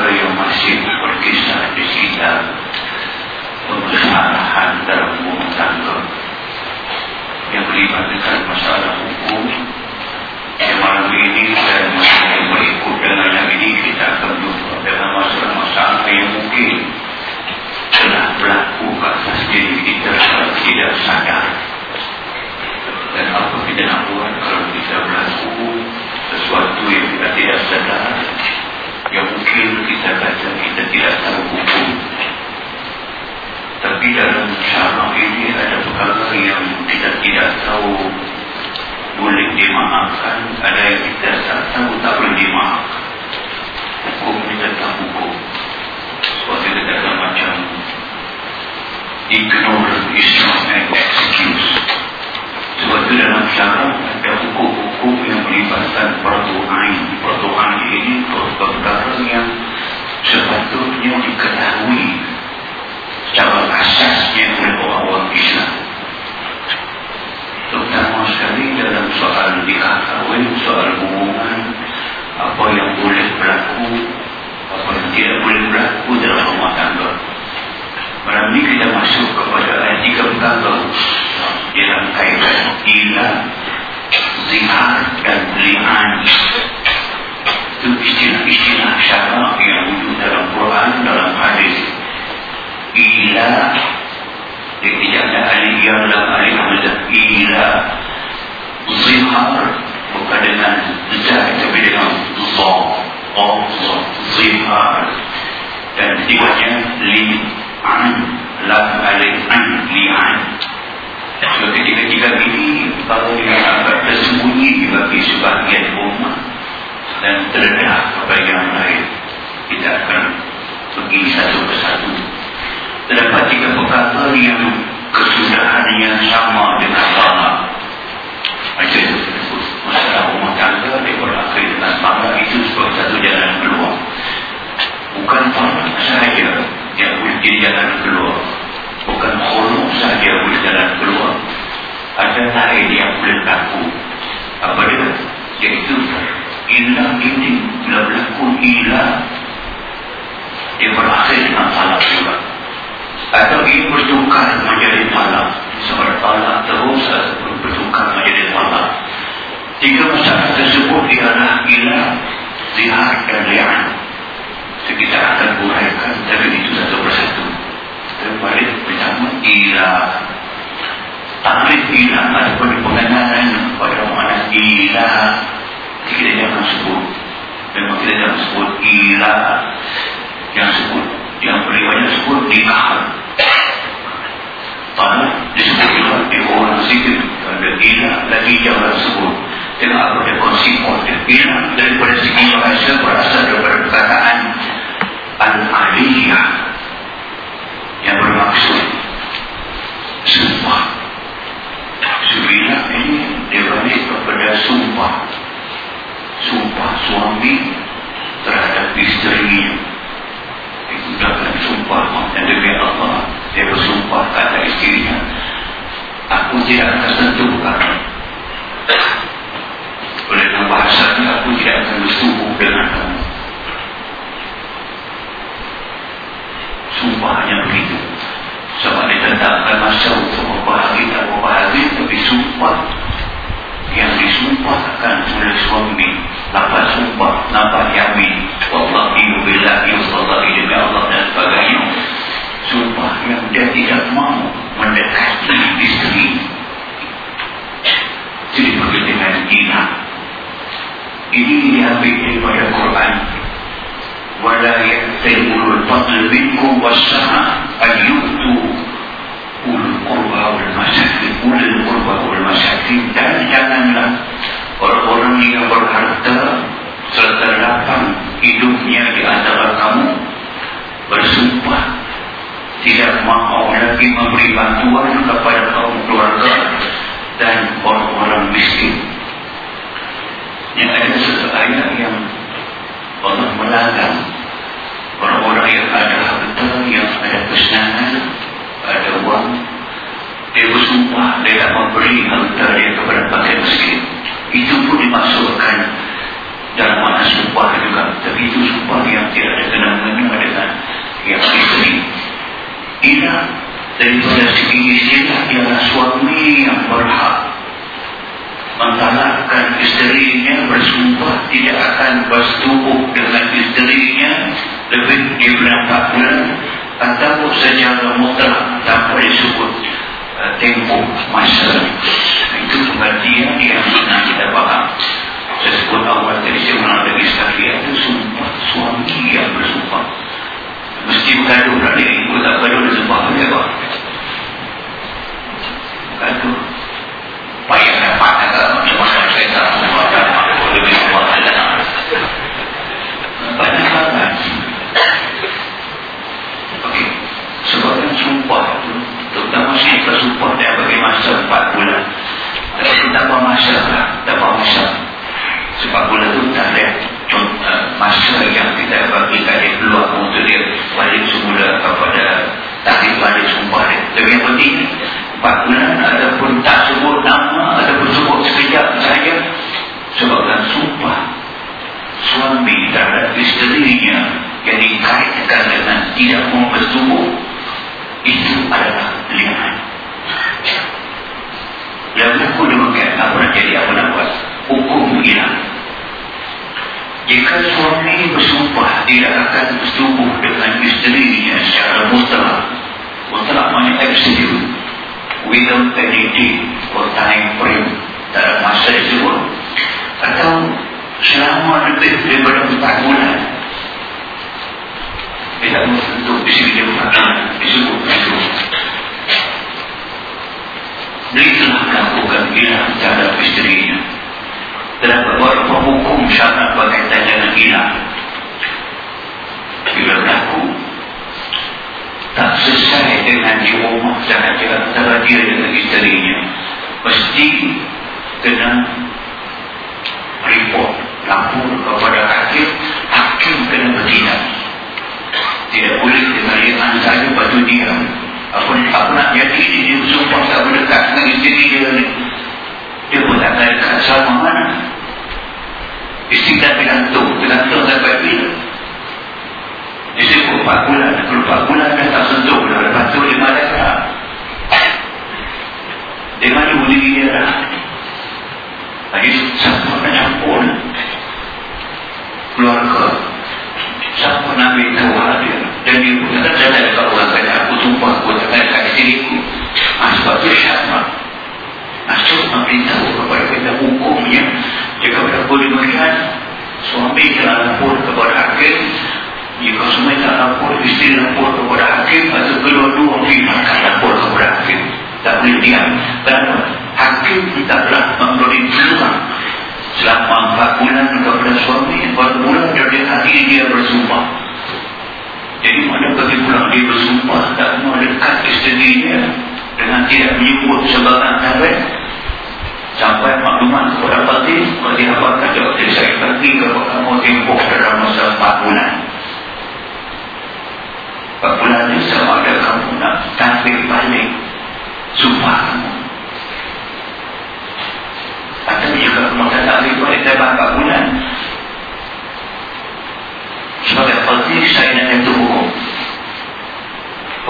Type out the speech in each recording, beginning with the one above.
perkara-perkara yang masih berkisah di sekitar permasalahan dalam rumah tangga. Yang melibatkan masalah hukum. Yang malam ini dan masih berikut dengan yang ini. Kita akan jumpa dengan masalah-masalah yang mungkin telah berlaku atas diri kita kalau tidak sadar. Dan apa kita nak buat kalau kita berlaku sesuatu yang kita tidak sadar yang mungkin kita kata kita tidak tahu hukum. Tapi dalam cara ini ada perkara yang kita tidak tahu. Boleh dimaafkan ada yang kita tak tahu tak boleh dimaafkan. Hukum kita tak hukum. Seperti kita macam ignore is not an sebab dalam syarat ada hukum-hukum yang melibatkan peraturan peraturan ini perkara yang sepatutnya diketahui secara asasnya oleh orang-orang Islam. Terutama sekali dalam soal kahwin soal hubungan apa yang boleh berlaku apa yang tidak boleh berlaku dalam rumah tangga. Malam ini kita masuk kepada ayat tiga perkara dalam kaitan ila, zihar dan li'an. Itu istilah-istilah syarak yang wujud dalam Quran, dalam hadis. Ila, dia tidak ada alih yang dalam alih hamzah. Ila, zihar, bukan dengan zah, tapi dengan zah. Zah, zihar. Dan tiwanya li'an an lam alif an li'an so ketika-ketika ini kalau yang agak tersembunyi bagi sebahagian umat dan terdedah kepada yang lain. Kita akan pergi satu persatu. Terdapat tiga perkara yang kesudahannya sama dengan talak macam itu masalah rumah tangga dia berakhir dengan talak itu sebagai satu jalan keluar. Bukan talak sahaja yang boleh jalan keluar. Bukan khuluk sahaja boleh jalan keluar ada lain yang boleh berlaku. Apa dia? Iaitu ilah ini bila berlaku ilah dia berakhir dengan talak juga. Atau ini bertukar menjadi talak seperti talak terus ataupun bertukar menjadi talak tiga masalah tersebut ialah ilah zihar dan li'an. Kita akan uraikan tapi itu satu persatu. Terbalik pertama ila takrif ila ataupun pengenalan pada makna ila. Kita jangan sebut. Memang kita jangan sebut ila yang sebut yang banyak sebut nikah tanah disebut juga di orang sikit ada ila lagi jangan sebut. Dengan apa dia konsipon ila daripada segi bahasa berasal daripada perkataan Al-Aliyah. Yang bermaksud sumpah Subilah ini dia balik kepada sumpah. Sumpah suami terhadap isterinya digunakan sumpah dan demi Allah dia bersumpah kata isterinya aku tidak akan sentuh kamu oleh bahasanya aku tidak akan bersubuh dengan kamu. Sumpahnya begitu. Sebab ditetapkan masa untuk membahagi tak membahagi disumpah. Yang disumpah akan oleh suami. Lapan sumpah lapan yamin. Allah ibu bila Allah demi Allah dan sebagainya. Sumpah yang dia tidak mahu mendekati istri jadi berkata dengan kina ini diambil daripada Quran. Wala yaktimul fadl minkum wassana ayyutu Ulu kurba ul masyakin ul kurba dan janganlah orang-orang yang berharta serta lapang hidupnya di antara kamu bersumpah tidak mahu lagi memberi bantuan kepada kaum keluarga dan orang-orang miskin yang ada satu ayat yang Allah melanggar orang-orang yang ada harta yang ada kesenangan ada uang dia bersumpah dia tak memberi harta dia kepada pakai miskin. Itu pun dimasukkan dalam mana sumpah juga. Tapi itu sumpah yang tidak ada kena mengena dengan yang diberi ia daripada segi istilah ialah suami yang berhak mentalakkan isterinya bersumpah tidak akan bersetubuh dengan isterinya. Lebih daripada 4 bulan Antara sejarah mutlak tak boleh sebut eh, tempoh masa. Itu pengertian yang pernah kita faham. Saya sebut awal tadi saya menandangi sekali Itu sumpah. Suami yang bersumpah. Mesti bergaduh dari ibu tak bergaduh dari sumpah Dia bergaduh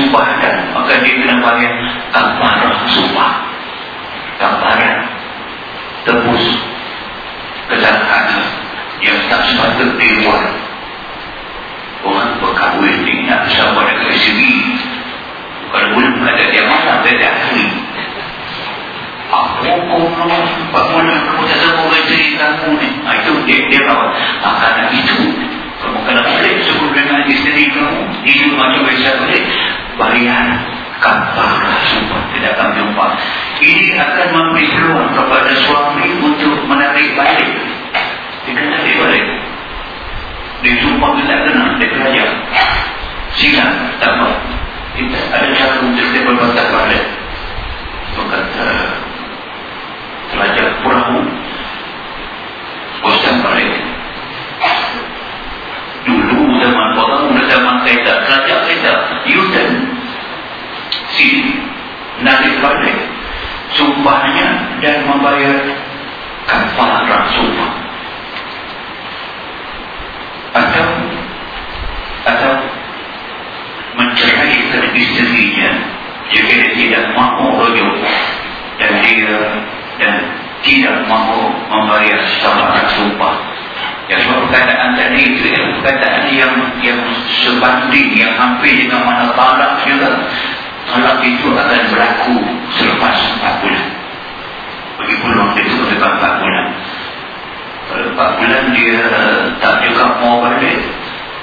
disumpahkan maka dia kena bayar kafarah sumpah. Kafarah tebus kesalahan yang tak sepatut dibuat orang berkahwin ni nak bersama dengan isteri bukan boleh mengajak dia masak dia tak akui aku kau nak bagaimana kamu tak sama dengan isteri kamu ni. Ah, itu dia dia kawan ah, makanan itu. Kamu kena boleh sebut dengan isteri kamu. Ini macam biasa isteri bayar kafarah sumpah tidak akan jumpa. Ini akan memberi peluang kepada suami untuk menarik balik. Dia tarik balik. Dia sumpah kita kena dia silang tak apa. Kita ada cara untuk dia berbatak balik. Dia kata pelajar perahu bosan balik zaman orang zaman kereta kerajaan kereta U-turn sini narik balik sumpahnya dan membayar kafarah sumpah. Atau atau menceraikan isterinya jika dia tidak mahu rujuk dan dia dan tidak mahu membayar kafarah sumpah Ya sebab perkataan tadi itu ya, perkataan yang yang sebanding, yang hampir dengan mana talak juga. Talak itu akan berlaku selepas 4 bulan. Bagi peluang itu selepas 4 bulan. Kalau 4 bulan dia tak juga mau balik.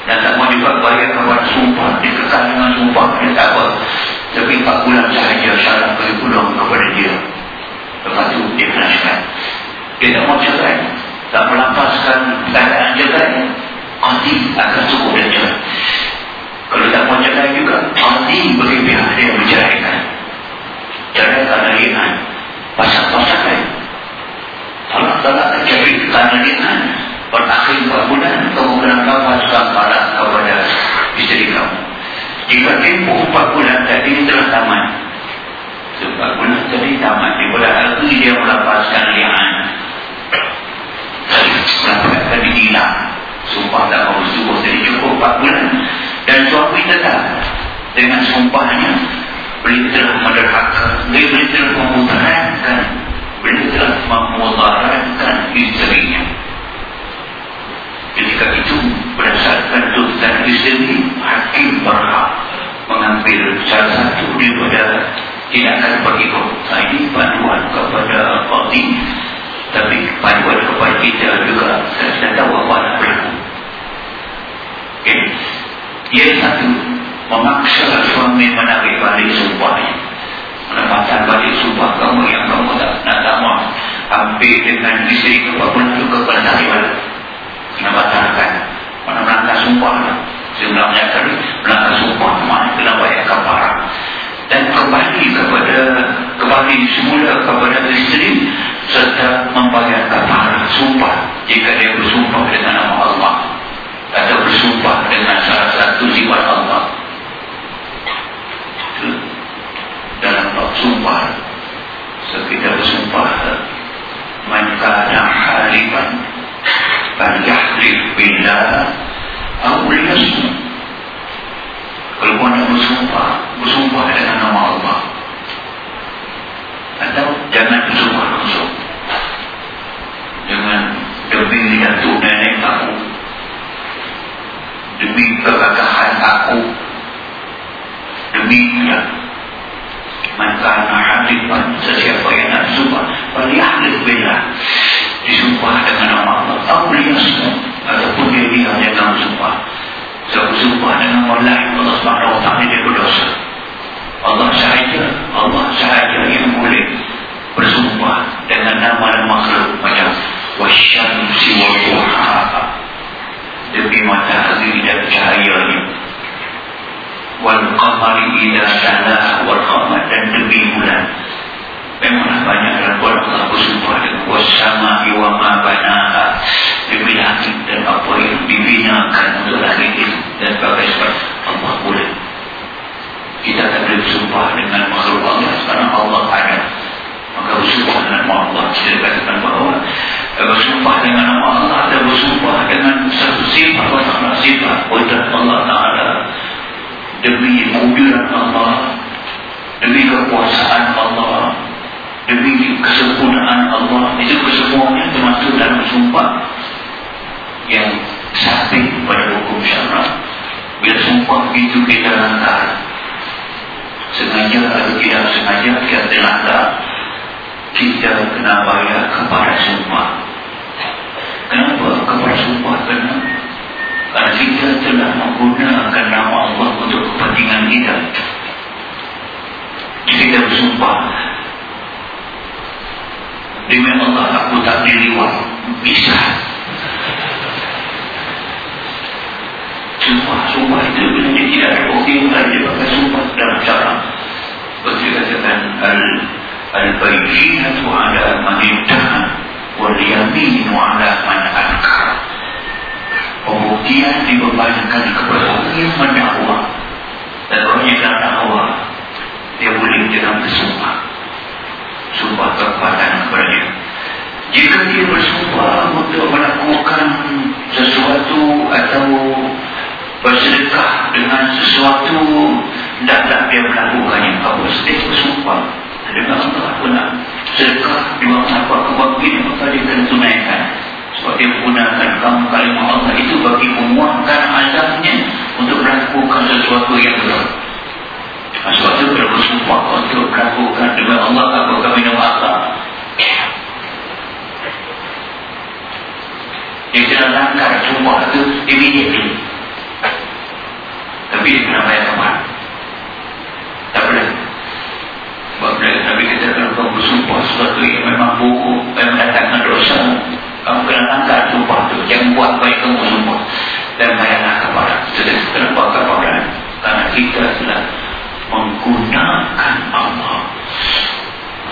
Dan tak mau juga bayar kepada sumpah. Dia kekal dengan sumpah. Dia tak apa. Tapi 4 bulan sahaja salah bagi peluang kepada dia. Lepas itu dia kena cakap. Dia tak mau cakap tak melampaskan keadaan jalan Adi akan cukup dan jalan kalau tak mau jalan juga Adi bagi pihak dia menceraikan jalan kerana lihat pasal-pasal lain kalau tak jadi kerana lihat berakhir 4 bulan kamu kena lepaskan pada kepada isteri kamu. Jika tempoh 4 bulan tadi telah tamat 4 bulan tadi tamat daripada hari dia melepaskan lihat Sampai tadi hilang Sumpah tak subuh Jadi cukup 4 bulan. Dan suami tetap Dengan sumpahnya Beliau telah menderhaka Beliau telah memudaratkan Beliau telah memudaratkan Isterinya Ketika itu Berdasarkan tuntutan isteri Hakim berhak Mengambil salah satu daripada Tindakan berikut Nah ini panduan kepada Qadi tapi panduan kepada kita juga sudah tahu apa nak berlaku okay. Yang satu Memaksa suami menarik balik sumpahnya Menempatkan balik sumpah kamu yang kamu tak nak maaf. Hampir dengan isteri kepada juga pada tarik balik. Mana melangkah sumpah Sebenarnya kali melangkah sumpah Mana kena bayar kaparah dan kembali kepada kembali semula kepada isteri serta membayar kafarah sumpah. Jika dia bersumpah dengan nama Allah. Atau bersumpah dengan salah satu sifat Allah. Dalam bab sumpah. Sekitar bersumpah. Man kana halifan falyahlif billah. Aw liyasmut kalau kau nak bersumpah bersumpah dengan nama Allah. Atau jangan bersumpah dengan demi datuk nenek aku. Demi kegagahan aku. Demi ya maka hadifan sesiapa yang nak sumpah ahli bila disumpah dengan nama Allah awliyasmu ataupun dia dia dengan sumpah sebab sumpah dengan Allah Allah wa ta'ala dia berdosa. Allah sahaja Allah sahaja yang boleh bersumpah dengan nama dan makhluk macam wasyamsi wa duha demi matahari dan cahayanya. Wal qamari idza tala wal qamar. Dan demi bulan. Memang banyak dalam Quran Allah bersumpah dengan wasama wa ma banaha. Demi langit dan apa yang dibinakan untuk langit itu dan bagai sebab Allah boleh kita boleh bersumpah dengan makhluk Allah sekarang Allah ada maka bersumpah dengan Allah. Kita katakan bahawa bersumpah dengan nama Allah dan bersumpah dengan satu sifat Allah sifat. Wajah Allah Ta'ala demi kewujudan Allah demi kekuasaan Allah demi kesempurnaan Allah itu kesemuanya termasuk dalam sumpah yang sakti pada hukum syarat bila sumpah itu kita langgar sengaja atau tidak sengaja kita langgar kita kena bayar kepada sumpah kenapa kepada sumpah kena Karena kita telah menggunakan nama Allah untuk kepentingan kita. Kita bersumpah. Demi Allah aku tak diliwat. Bisa. Sumpah, sumpah itu sebenarnya tidak ada bukti dia pakai sumpah dalam cara. Seperti katakan al al-bayyinatu ala man intahan wal yaminu ala man ankar. Pembuktian dibebankan kepada orang yang mendakwa. Dan orang yang tak dakwa dia boleh dengan bersumpah. Sumpah kekuatan kepada dia jika dia bersumpah untuk melakukan sesuatu atau bersedekah dengan sesuatu tidaklah dia melakukannya kalau sedih bersumpah. Dengan Allah pula sedekah dua apa kebakti maka dia akan tunaikan sebab dia menggunakan kamu kalimah Allah itu bagi memuatkan azabnya untuk melakukan sesuatu yang berat. Sesuatu kalau bersumpah untuk melakukan dengan Allah apa kami nama Allah dia kena langgar sumpah itu immediately. Tapi dia kena bayar kemar tak boleh. Sebab bila Nabi bersumpah sesuatu yang memang buruk yang mendatangkan dosa kamu kena langgar sumpah itu jangan buat baik kamu sumpah dan bayarlah kepada jadi kenapa kepada karena kita telah menggunakan Allah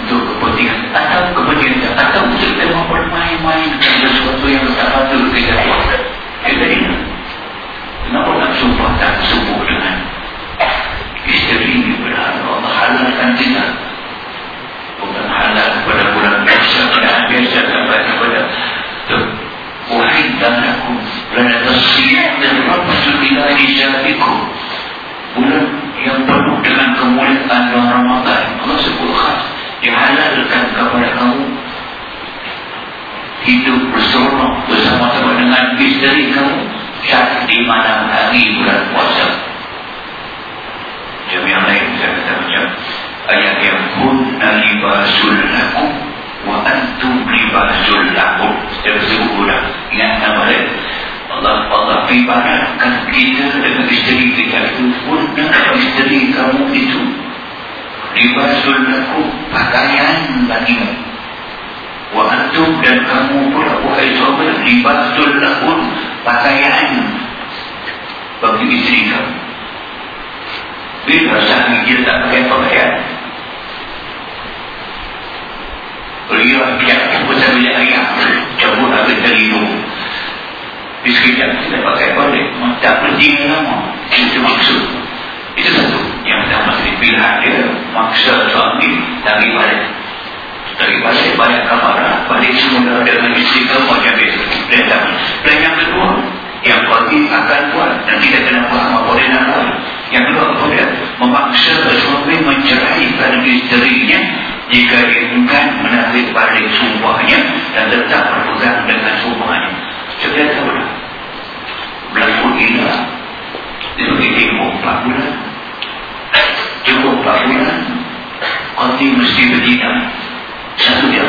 untuk kepentingan atau kepentingan atau kita bermain-main dengan sesuatu yang tak patut kita buat. Kita ini kenapa nak sumpah tak sembuh dengan isteri ini berhala Allah halalkan kita halal kepada bulan biasa dan biasa sampai kepada wahid dan aku lana tasiyah dan rabbatu ilahi syafikum bulan yang penuh dengan kemuliaan bulan Ramadan. Allah sebut khas dihalalkan kepada kamu hidup berseronok bersama-sama dengan isteri kamu saat di malam hari bulan puasa. Jam yang lain saya kata macam ayat yang kunna libasul lakum wa antum libasul lakum sebut ulang ingat nama lain Allah Allah ibaratkan kita dengan isteri kita itu kunna isteri kamu itu. Libasul lakum pakaian bagimu. Wa antum dan kamu pula wahai sahabat libasul lakum pakaian bagi isteri kamu. Bila suami dia tak pakai pakaian beliau pihak saya boleh ayam cabut habis terlindung di sekejap kita pakai balik. Tak penting lama itu maksud. Itu satu. Yang pertama sekali pilihan dia maksa suami dari balik. Dari balik balik kamar balik semula dengan isteri kamu macam biasa dan yang kedua yang pagi akan buat dan tidak kena faham apa dia nak buat. Yang kedua dia memaksa suami menceraikan isterinya jika ingin menarik balik sumpahnya dan tetap berpegang dengan sumpahnya. Sebenarnya tahu tak berlaku gila dia pergi tengok 4 bulan cukup 4 bulan Qati mesti berzina satu dia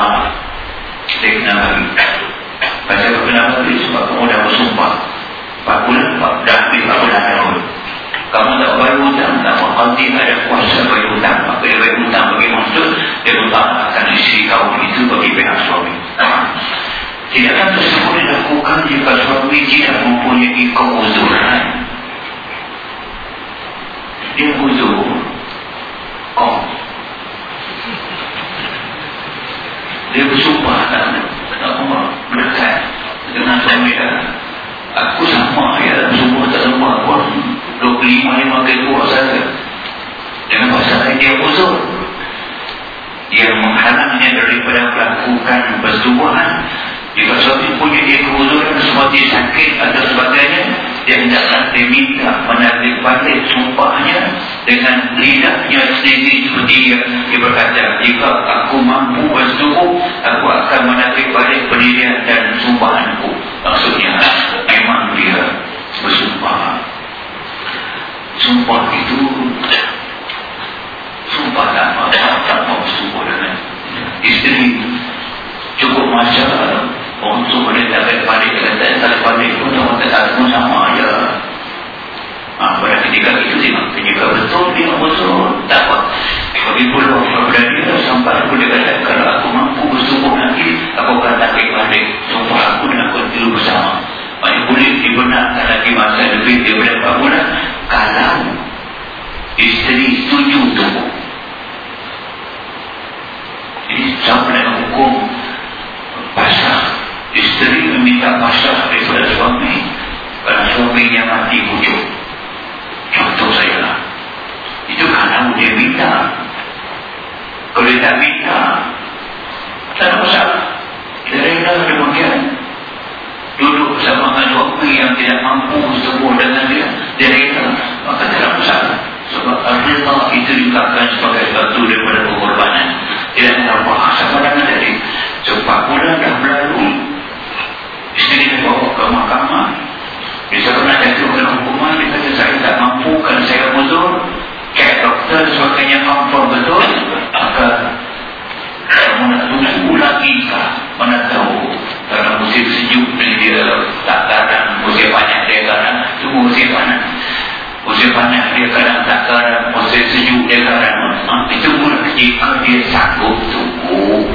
Ah, dia kena bagi. Baca kena bagi sebab kamu dah bersumpah. 4 bulan, 4 dah habis 4 bulan tahun. Kamu tak bayar hutang, tak berhenti ada kuasa bayar hutang. Maka dia bayar hutang bagi maksud, dia akan isi kaum itu bagi pihak suami. Tidakkan tersebut dilakukan jika suami tidak mempunyai keuzuran. Dia uzur. Oh. Dia bersumpah tak nak mendekat dengan suami dia. Aku sama ya semua tak semua pun 25-5 kali buat saja. Dengan pasal dia uzur yang menghalangnya daripada melakukan persetubuhan jika suami punya dia keuzuran seperti sakit atau sebagainya dia hendaklah diminta menarik balik sumpahnya dengan lidahnya sendiri seperti yang dia berkata jika aku mampu bersetubuh aku akan menarik balik pendirian dan sumpahanku maksudnya memang dia bersumpah. Sumpah itu sumpah tak mau tak mau sumpah dengan isteri. Cukup masa untuk tak balik kata tak balik pun orang tak sama ha, pada ketika itu dia ketika betul dia betul. Tak apa. Bagi pulau kepada dia sampai aku dia kata kalau aku mampu bersumpah nanti aku akan tarik balik. Sumpah aku dan aku tidur bersama. Banyak boleh dibenarkan lagi masa lebih daripada 4 bulan? Kalau isteri setuju untuk jadi sama dengan hukum pasrah. Isteri meminta pasrah daripada suami kerana suaminya mati pucuk contoh saya lah. Itu kalau dia minta. Kalau dia tak minta tak masalah. Dia rela demikian. Duduk bersama dengan suami yang tidak mampu semua dengan dia dia rela. Maka tidak masalah. Sebab al-rita itu dikatakan sebagai satu daripada pengorbanan. Tidak bahasa pandangan tadi sebab bulan dah berlalu. Isteri dia bawa ke mahkamah. Bisa pernah jatuhkan hukuman dia kata saya tak mampu kalau saya muzur doktor sebagainya confirm betul? Maka nak tunggu lagi kah mana tahu? Karena musim sejuk dia tak kadang musim banyak dia kadang tunggu musim panas. Musim panas dia kadang tak kadang musim sejuk dia kadang. Ha, itu pun jika dia sanggup tunggu.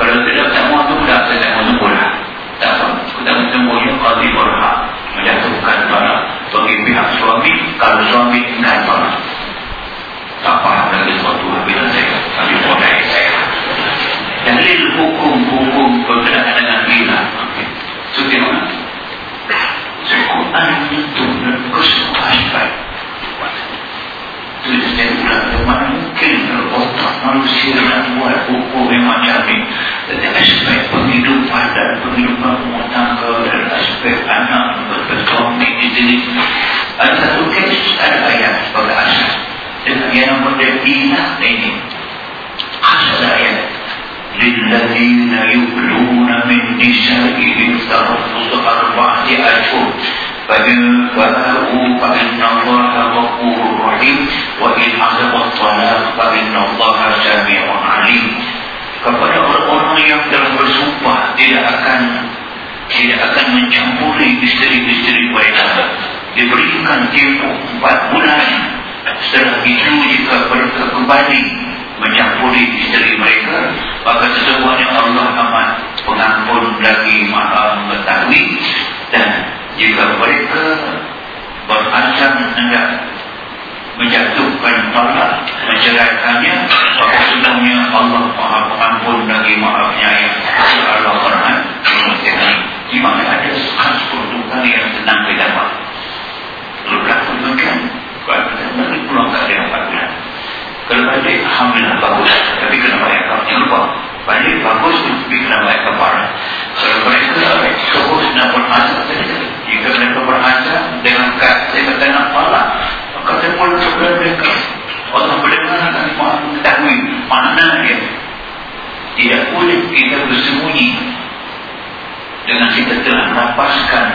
Kalau tidak tak mahu tunggu tak saya tak mahu tunggu lah. Tak apa kita tunggu yang qadi berhak menjatuhkan talak bagi pihak suami. Kalau suami talak apa dan sesuatu berbeda saya tapi modai saya dan lil hukum hukum berkenaan dengan bila okay. so tengok so Quran itu berkesempatan فَإِنْ فَلَهُ فَإِنَّ اللَّهَ غَفُورٌ رَحِيمٌ وَإِنْ عَزَبَ الصَّلَاةُ Inna اللَّهَ جَمِيعٌ عَلِيمٌ Kepada orang-orang yang telah bersumpah tidak akan tidak akan mencampuri misteri-misteri mereka. Diberikan tempoh empat bulan. Setelah itu jika mereka kembali mencampuri misteri mereka maka sesungguhnya Allah amat pengampun lagi maha mengetahui. Dan jika mereka berancam hendak menjatuhkan talak menceraikannya maka sebenarnya Allah maha pengampun lagi maha penyayang Allah Quran. Di mana ada khas peruntukan yang senang didapat kalau berlaku kalau kita balik pulang ke ada bulan kalau balik Alhamdulillah bagus. Tapi kena bayar kafir lupa balik bagus tapi kena bayar kafir kalau mereka terus nak berhasab jika mereka berhasab dengan kata kata nak palak maka pun coba mereka Allah mendengar dan mahu mengetahui mana dia tidak boleh kita bersembunyi dengan kita telah merapaskan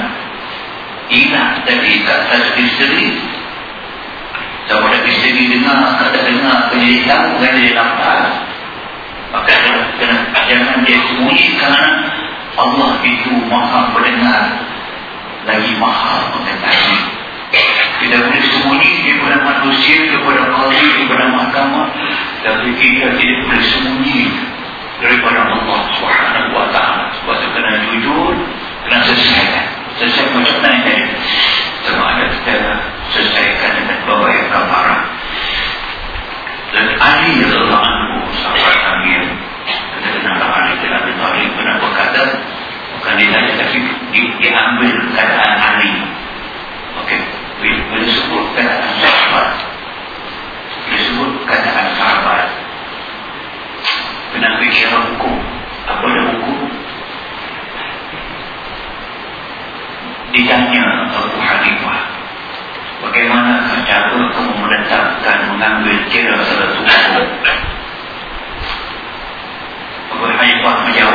ingat dari kata isteri sama ada isteri dengar kata dengar penjadi tahu kan dia nampak maka jangan dia sembunyi kerana Allah itu maha mendengar lagi maha mengetahui kita boleh sembunyi daripada manusia kepada kali kepada mahkamah. Tapi kita tidak boleh sembunyi daripada Allah subhanahu wa ta'ala. Sebab itu kena jujur kena selesaikan selesai macam mana sama ada kita selesaikan dengan membayar kafarah dan Ali adalah anhu sahabat Amir kita kenal Ali Abi Talib pernah berkata bukan ditanya tapi di, diambil keadaan Ali ok bila sebut keadaan sahabat. Bila sebut keadaan sahabat. Kenapa kira hukum? Apa ada hukum? Ditanya Abu Hanifah bagaimana cara kamu menetapkan mengambil kira satu hukum? Abu Hanifah menjawab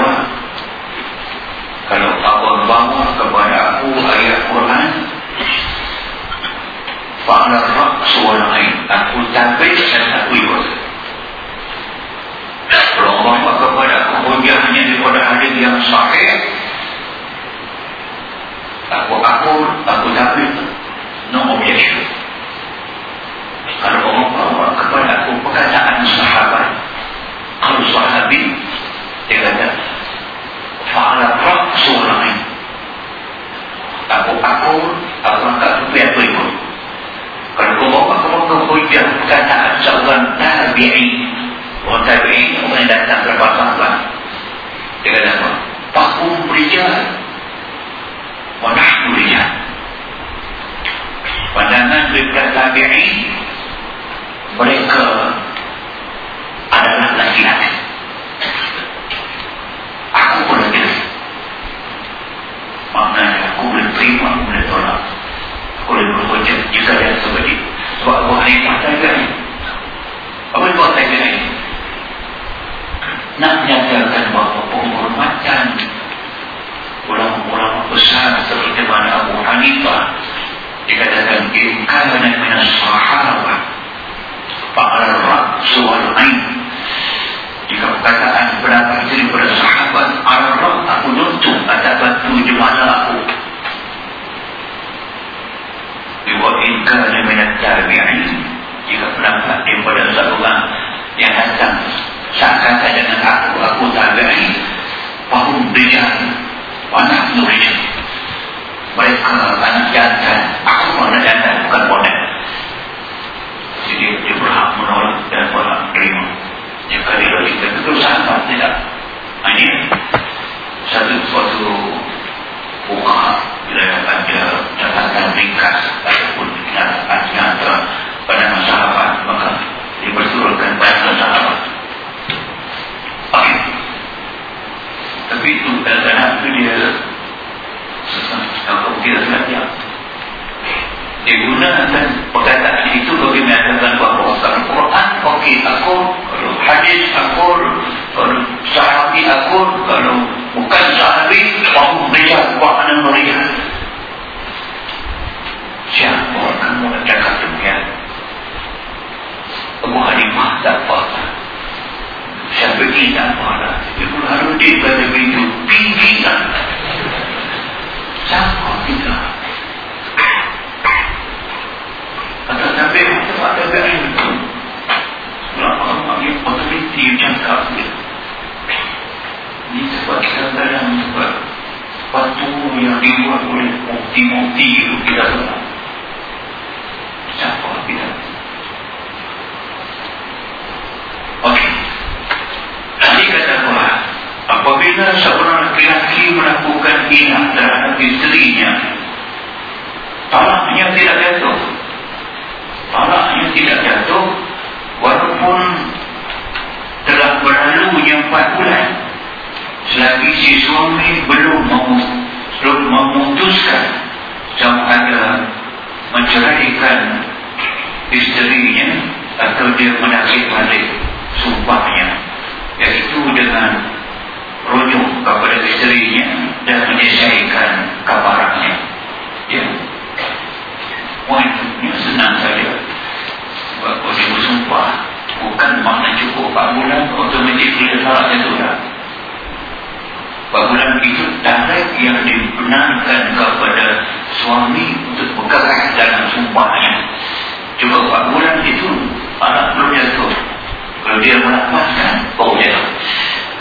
kalau Allah bawa kepada aku ayat Quran Fa'ala raqsu wal ain. Aku tabik dan aku ikut Kalau bawa kepada aku hujahnya daripada hadis yang sahih Aku aku aku tabik No objection Kalau Allah bawa kepada aku perkataan sahabat Kalau sahabi Dia kata Fa'ala raqsu wal ain Aku aku Aku angkat tupi aku ikut Kalau kau bawa kau ke hujah Perkataan seorang tabi'i. Orang tabi'i Orang yang datang berapa sahabat Dia kata apa Pakum berijal Wanahku berijal Pandangan mereka tabi'i Mereka Adalah laki-laki Aku pun laki-laki Maknanya aku boleh terima Aku boleh tolak Aku boleh berhujat Jika dia seperti Sebab aku hanya mata ini Apa yang buat saya ini Nak menyatakan bahawa penghormatan Ulama-ulama besar Seperti mana Abu Hanifah Dikatakan Inkana minas sahabat Fa'al raksu wal-ain jika perkataan pendapat itu daripada sahabat Allah aku nuntuk atas batu jemaah aku Iwa inka minat tabi'in Jika pendapat daripada seorang yang datang Saat kata dengan aku, aku tabi'in Fahum bijal Anak nurijal Mereka anak jantan Aku anak jantan, bukan bonek Jadi dia berhak menolak dan berhak terima jika dilogika itu sahabat tidak ini satu suatu buka bila ada catatan digunakan perkataan itu bagi menyatakan bahawa Al-Quran okey akur kalau hadis akur kalau sahabi akur kalau bukan sahabi bahawa mereka makna mereka siapa kamu nak cakap demikian? Abu Hanifah tak faham siapa ini tak faham Ibu Harudin kata begitu pinggiran siapa kita Kata Ada berin itu. Ulama-ulama yang otoriti cakap dia. Ini sebab kadang-kadang sebab batu yang dibuat oleh mukti-mukti itu kita tahu. Siapa kita? Okey. Tadi kata bahawa apabila seorang lelaki melakukan inah terhadap istrinya, talaknya tidak jatuh talaknya tidak jatuh walaupun telah berlalunya empat bulan selagi si suami belum belum memutuskan sama ada menceraikan isterinya atau dia menakik balik sumpahnya. Iaitu dengan rujuk kepada isterinya dan menyelesaikan kabarannya ya poinnya senang saja sebab kalau dia bersumpah bukan makna cukup. 4 bulan otomatik dia salah itu dah 4 bulan itu direct yang dibenarkan kepada suami untuk bergerak dalam sumpahnya cuma 4 bulan itu anak belum jatuh kalau dia melapaskan baru jatuh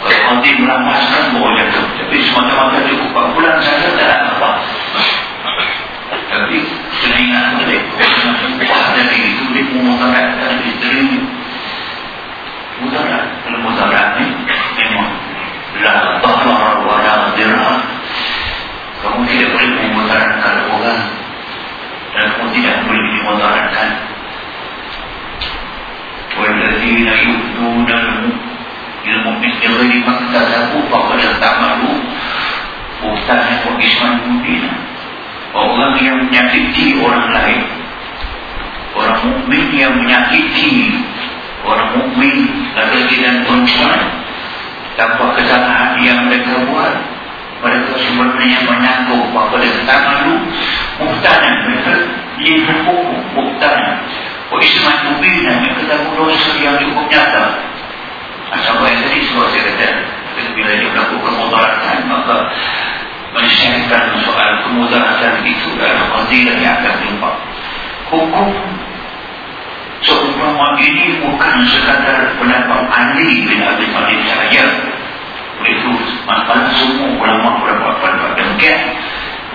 kalau nanti melapaskan baru jatuh tapi semata-mata cukup 4 bulan saja tak ada apa. Tapi kena ingat balik dari itu dia memutarkan isteri Muzarak Muzarak ni memang La tahmar wa la dirham Kamu tidak boleh memuzarakkan orang. Dan kamu tidak boleh dimuzarakkan Walladzina yudhudan Ilmu bisnilai maksa laku tamalu Ustaz Ibu Ismail Mubin. Orang yang menyakiti orang lain. Orang mukmin yang menyakiti orang mukmin lelaki dan perempuan tanpa kesalahan yang mereka buat mereka sebenarnya menyangkut bahawa mereka tak malu muhtanan mereka ia hukum Oh ismat mubin dan mereka tak dosa yang cukup nyata. Asal baik tadi sebab saya kata bila dia melakukan mudaratan maka menyelesaikan soal kemudaratan itu dalam fadilah yang akan timbang. Hukum seumpama ini bukan sekadar pendapat ahli bin Abi sahaja. Oleh itu, masalah semua ulama berapa pendapat demikian.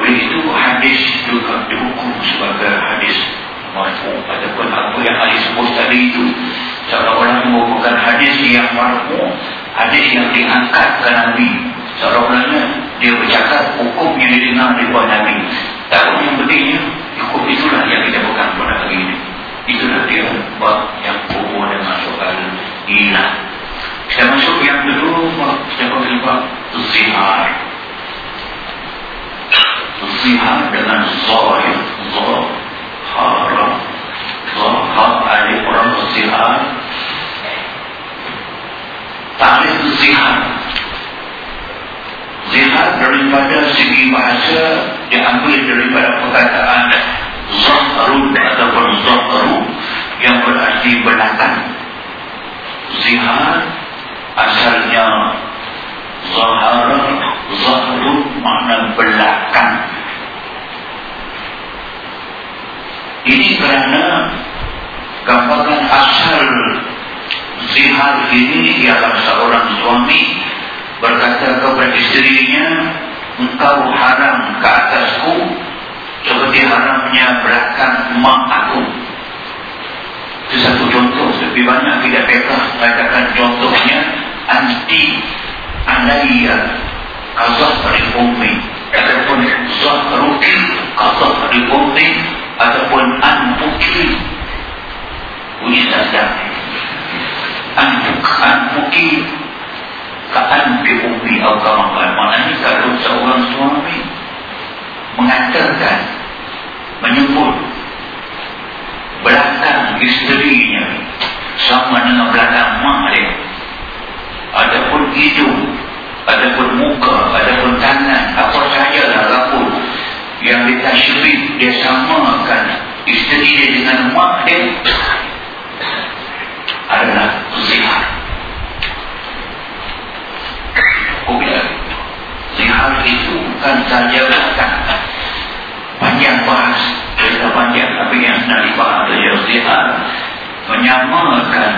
Oleh itu, hadis juga dihukum sebagai hadis marfu ataupun apa yang hadis sebut tadi itu seolah-olah merupakan hadis yang marfu hadis yang diangkat ke Nabi seolah-olahnya dia bercakap hukum yang didengar di bawah Nabi tapi yang pentingnya hukum itulah yang kita bukan ini itulah dia bab yang berhubung dengan soal ilah kita masuk yang kedua kita panggil bab zihar. Zihar dengan zahir zahara zahar ada orang zihar tarikh zihar. Zihar daripada segi bahasa diambil daripada perkataan Zahrun ataupun Zahru yang berarti belakang. Zihar asalnya Zahara Zahrun makna belakang. Ini kerana gambaran asal Zihar ini ialah seorang suami berkata kepada isterinya engkau haram ke atasku seperti haramnya belakang mak aku itu satu contoh. Lebih banyak tidak pekah katakan contohnya anti alaiya kazah dari ummi ataupun zahruki kazah dari ummi ataupun anpuki bunyi sadar anpuk anpuki Kaan bi ummi atau kamakan Maknanya kalau seorang suami mengatakan menyebut belakang isterinya sama dengan belakang mak dia. Ataupun hidung ataupun muka ataupun tangan apa sahajalah rambut yang ditashrif dia samakan isteri dia dengan mak dia adalah zihar. Kubilah zihar itu bukan sahaja belakang panjang bahas cerita panjang tapi yang nak dibahas adalah zihar. Menyamakan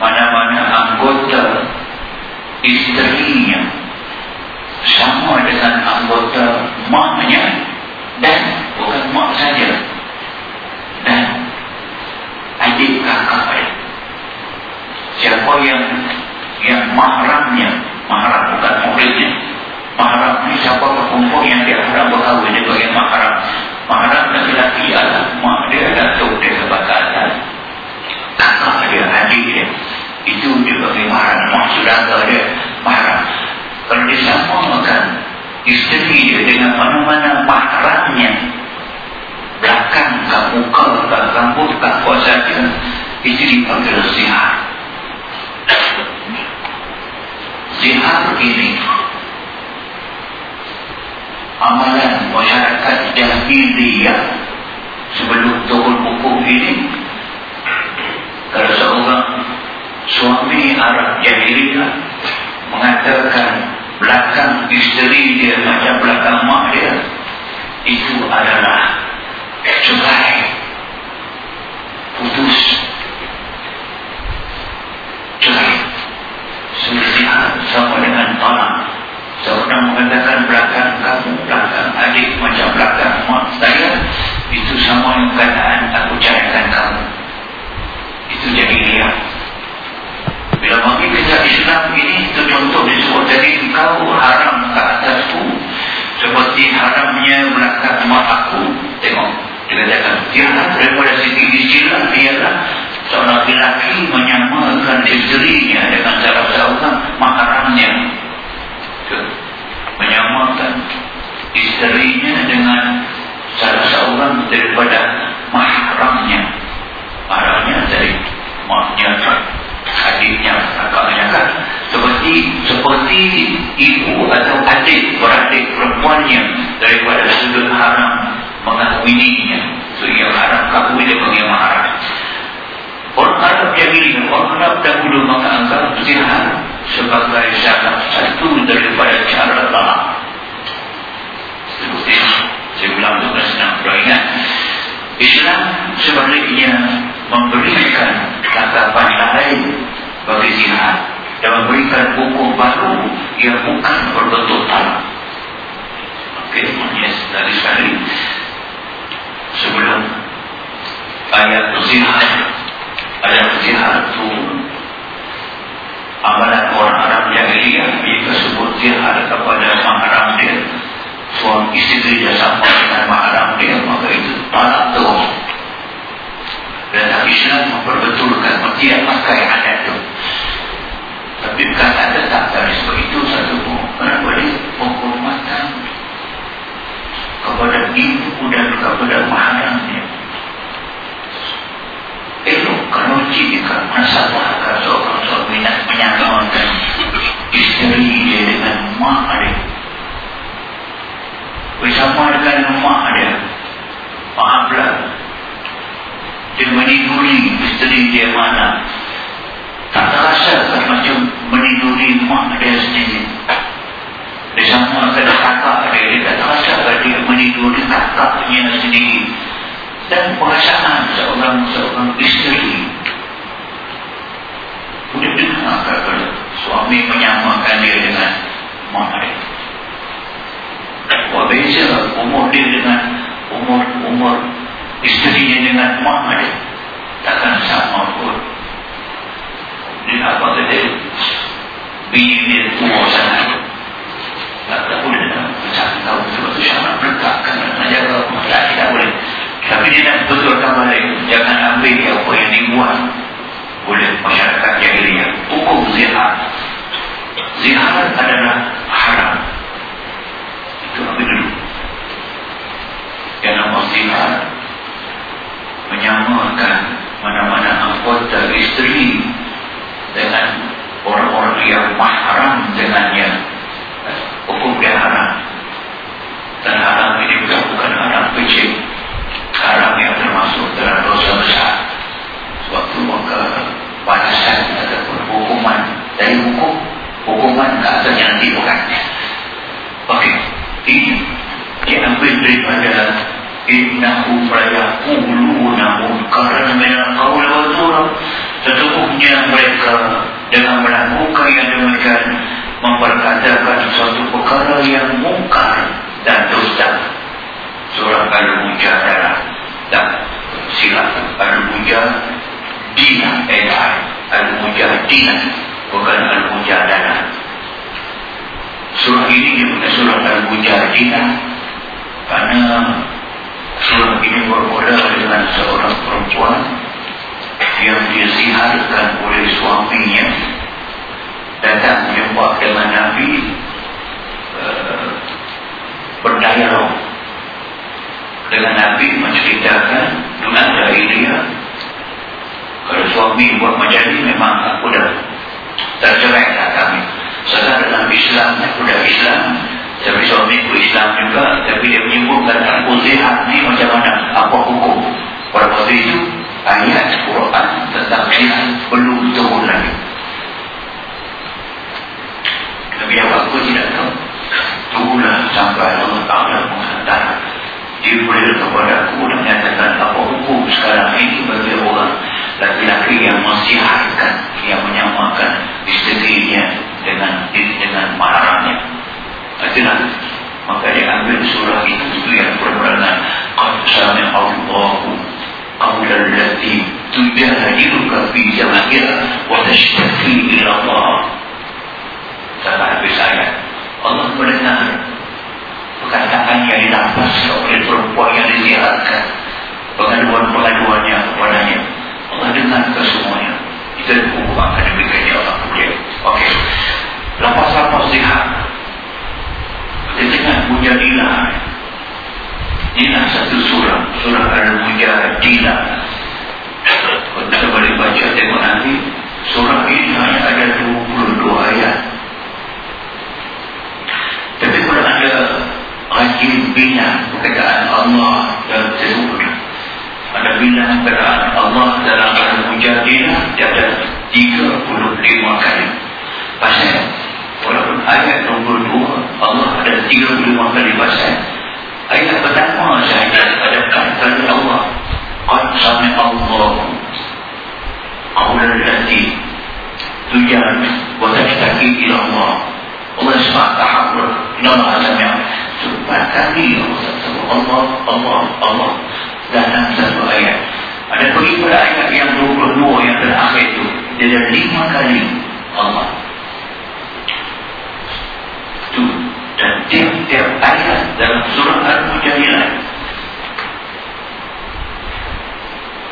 mana-mana anggota isterinya. Sama dengan anggota maknya dan bukan mak saja. Dan adik kakak siapa yang yang mahramnya mahram bukan muridnya. Mahram ni siapa perempuan yang dia sedang berkahwin dia bagi mahram mahram lelaki adalah mak dia datuk dia sebagai kakak dia adik dia. Itu dia bagi mahram mak saudara dia mahram kalau disamakan isteri dia dengan mana-mana mahramnya belakang ke muka ke rambut ke kuasa dia itu dipanggil zihar. Zihar ini amalan masyarakat jahiliyah sebelum turun hukum ini. Kalau seorang suami Arab jahiliyah mengatakan belakang isteri dia macam belakang mak dia itu adalah cerai putus. Cerai selesai sama dengan tanah seorang mengatakan belakang kamu belakang adik macam belakang mak saya itu sama yang keadaan aku ceraikan kamu. Itu jadi dia. Bila bagi kerja Islam ini itu contoh disebut. Tadi engkau haram ke atasku seperti haramnya belakang mak aku. Tengok dia katakan tiada daripada sisi istilah ialah seorang lelaki menyamakan isterinya dengan cara seorang mahramnya menyamakan isterinya dengan salah seorang daripada mahramnya mahramnya dari maknya adiknya kakaknya kan seperti seperti ibu atau adik beradik perempuannya daripada sudut haram mengahwininya so yang haram kahwin dia panggil haram orang Arab jahili orang Arab dahulu menganggap zihar sebagai salah satu daripada cara talak seperti saya bilang juga senang beringat Islam sebaliknya memberikan tatapan lain bagi jihad dan memberikan hukum baru yang bukan berbentuk talak. Okey, maknanya dari sekali sebelum ayat jihad ayat jihad itu amalan orang Arab jahiliyah jika sebut jihad kepada mahram dia. Suami isteri dia sama dengan mahram dia maka itu talak terus. Dan Islam memperbetulkan dia pakai adat itu tapi kata tetap dari sebab itu satu orang boleh penghormatan kepada ibu dan kepada mahramnya kalau jika masalah seorang suami nak menyangkakan isteri dia dengan mak dia. Bersama dengan mak dia maaflah dia meniduri isteri dia mana? Tak terasa kan macam meniduri mak dia sendiri. Dia sama kena kakak dia dia tak terasa kan dia meniduri kakaknya sendiri dan perasaan seorang seorang isteri. Boleh dengar kalau suami menyamakan dia dengan dia Wah beza umur dia dengan umur umur isterinya dengan mak dia takkan sama pun. Dia apa kata bini dia tua sangat. Tak, tak boleh nak mencari tahu sebab tu syarat berkatkan nak jaga. tak, tapi dia nak betul balik Jangan ambil apa yang dibuat Oleh masyarakat jahiliah Hukum zihar. Zihar adalah haram. Itu apa dulu? Yang nama zihar Menyamakan Mana-mana anggota isteri Dengan Orang-orang yang mahram Dengannya. Eh, hukum dia haram. Dan haram ini bukan, bukan haram kecil sekarang yang termasuk dalam dosa besar suatu maka panasan ataupun hukuman dari hukum hukuman tak ternyanti bukan ok ini diambil daripada innahu prayakuluna munkaran minal kaul wa surah setubuhnya mereka dengan melakukan yang demikian memperkatakan suatu perkara yang mungkar dan dosa surah kalau mengucapkan dan silap al-mujadina eh al-mujadina bukan al-mujadalah surah ini dia surah al-mujadina kerana surah ini bermula dengan seorang perempuan yang disiharkan oleh suaminya datang jumpa dengan Nabi uh, dengan Nabi menceritakan dengan jahiliah kalau suami buat macam ni memang aku dah tercerai kami. Sekarang dalam Islam aku dah Islam. Tapi suami aku Islam juga. Tapi dia menyebutkan aku zihat ni macam mana? Apa hukum? Pada waktu itu ayat Quran tentang zihat belum turun lagi. Tapi yang aku tidak tahu. Tunggulah sampai Allah Ta'ala menghantar Jibril kepada aku Dan menyatakan apa hukum sekarang ini Bagi orang laki-laki yang masihatkan Yang menyamakan isterinya Dengan dengan maharanya Itulah Maka dia ambil surah itu Itu yang bermulakan Qad sami Allahu Qawla allati Tujahadiruka fi jamahira Wa tashtaki ila Allah. Sampai habis ayat Allah mendengar perkataan yang dilapas oleh perempuan yang disiarkan pengaduan-pengaduannya kepadanya. Allah dengar ke semuanya hukum akan diberikannya Allah kemudian. Ok lapas-lapas lihat dengan mujadilah inilah satu surah. Surah al-mujadilah kita boleh baca tengok nanti. Surah ini hanya ada 22 ayat. Tapi kalau ada rajin bina perkataan Allah dalam tersebut ada bina perkataan Allah dalam Al-Mujadilah dia ada 35 kali. Pasal walaupun ayat nombor 2 Allah ada 35 kali pasal. Ayat pertama sahaja ada kata Allah. Qad sami Allah. Qawlan lati Tujan Wa tashtaki ila Allah. Allah SWT Tahabbur Inna Allah Kali Allah Allah Allah Dalam satu ayat. Ada pergi pada ayat yang 22 Yang terakhir itu Dia lima kali Allah. Itu Dan tiap-tiap ayat Dalam surah Al-Mujadilah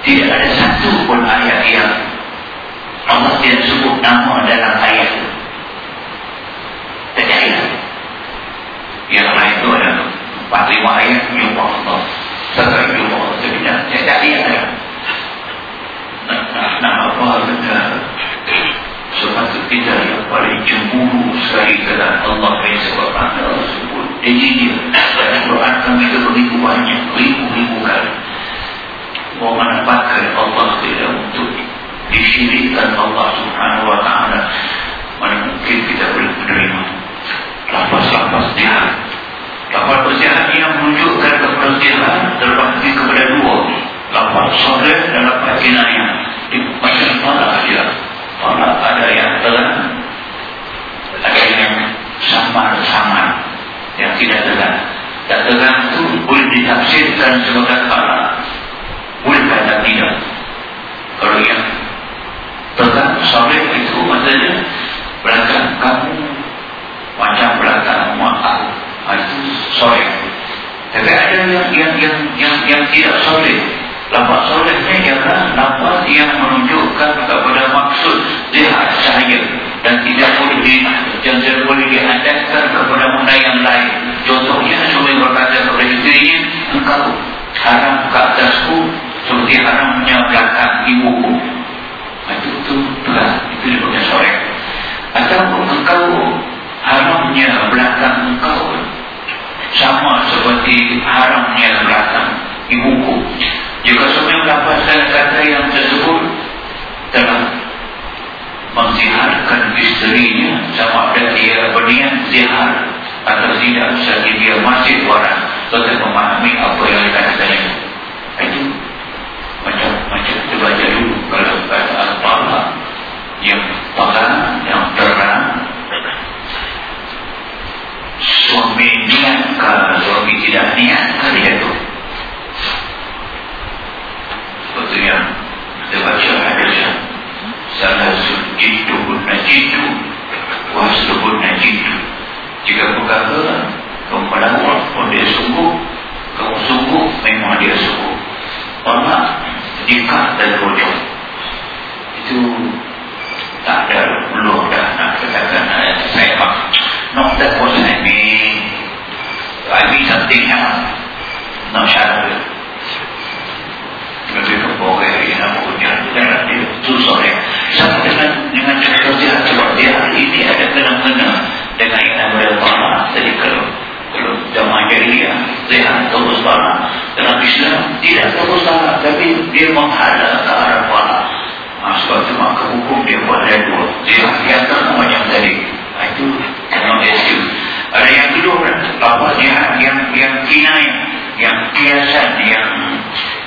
Tidak ada satu pun ayat yang Allah tidak sebut nama dalam ayat itu terjadi yang lain itu ada empat lima ayat jumpa Allah setelah jumpa Allah itu tidak terjadi ada. Nah apa benda? Sepatut kita yang paling cemburu sekali kepada Allah yang sebab Allah sebut. Jadi dia jihad terbagi kepada dua lapas soleh dan lapas kinayah di macam mana dia mana ada yang terang ada yang samar-samar yang tidak terang. Tak terang itu boleh ditafsirkan sebagai kala boleh kata tidak. Kalau yang terang soleh itu maksudnya belakang kamu macam belakang maaf itu soleh tapi ada yang yang yang yang, yang tidak soleh Lapak solehnya ialah lapak yang menunjukkan kepada maksud jihad sahaya dan tidak boleh di, yang tidak boleh diandalkan kepada benda yang lain. Contohnya suami berkata kepada istrinya, engkau haram ke atasku seperti haramnya belakang ibuku. Itu itu berat, itu disebutnya soleh. Ataupun engkau haramnya belakang engkau sama seperti haram yang datang ibuku, jika semua mendapatkan kata yang tersebut telah menziharkan isterinya sama ada dia berniat zihar atau tidak selagi dia masih orang, tetap memahami apa yang dikatakan itu itu macam macam kita belajar dulu kalau kata Allah yang pegang yang terang suami niat. Kalau suami tidak niat kali itu seperti yang kita baca hadisnya salah sujidu pun najidu wasru pun najidu. Jika perkara kepada pun dia sungguh kamu sungguh memang dia sungguh. Allah nikah dan rujuk itu tak ada belum dah nak katakan eh, saya nak I mean something else not shallow lebih ke bawah yang nak hujan dan dia susah ya sama dengan dengan dia sebab dia ini ada kena-kena dengan namanya Allah jadi kalau kalau jamaah jahiliah sehat terus salah dalam Islam tidak terus salah tapi dia menghala ke arah Allah ha, sebab itu maka hukum dia buat dua. Dia yang macam tadi. Ha, itu memang excuse ada yang kedua apa dia yang yang kinai yang kiasan yang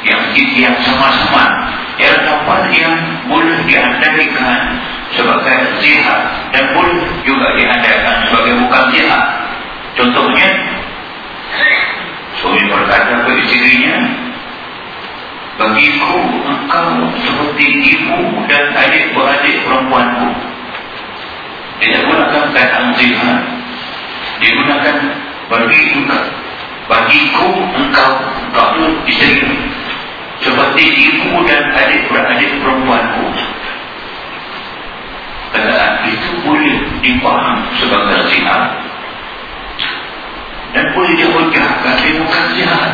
yang yang sama-sama yang dapat yang boleh diandaikan sebagai zihar dan boleh juga diandaikan sebagai bukan zihar. Contohnya Suami berkata kepada istrinya Bagiku engkau seperti ibu dan adik-beradik perempuanku. Dia gunakan kata zihar Dia gunakan bagi engkau Bagiku engkau itu istri Seperti ibu dan adik-beradik perempuanku Kata itu boleh dipaham sebagai zihar dan boleh dihujahkan dia bukan jahat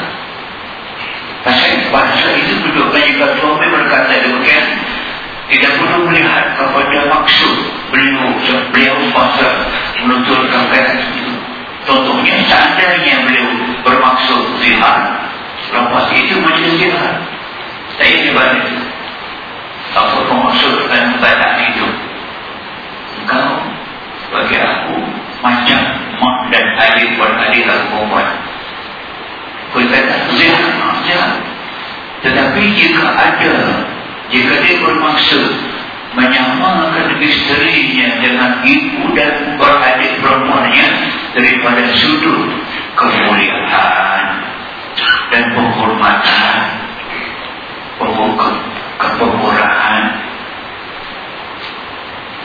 pasal bahasa itu menunjukkan jika suami berkata demikian tidak perlu melihat kepada maksud. Beliau beliau masa menuturkan itu contohnya seandainya beliau bermaksud jihad. Lepas itu macam jihad. Saya dibalik apa pemaksudkan kata itu engkau bagi aku macam mak dan adik beradik aku perempuan. Berkata jahat jahat tetapi jika ada jika dia bermaksud menyamakan isterinya dengan ibu dan beradik perempuannya daripada sudut kemuliaan dan penghormatan kepemurahan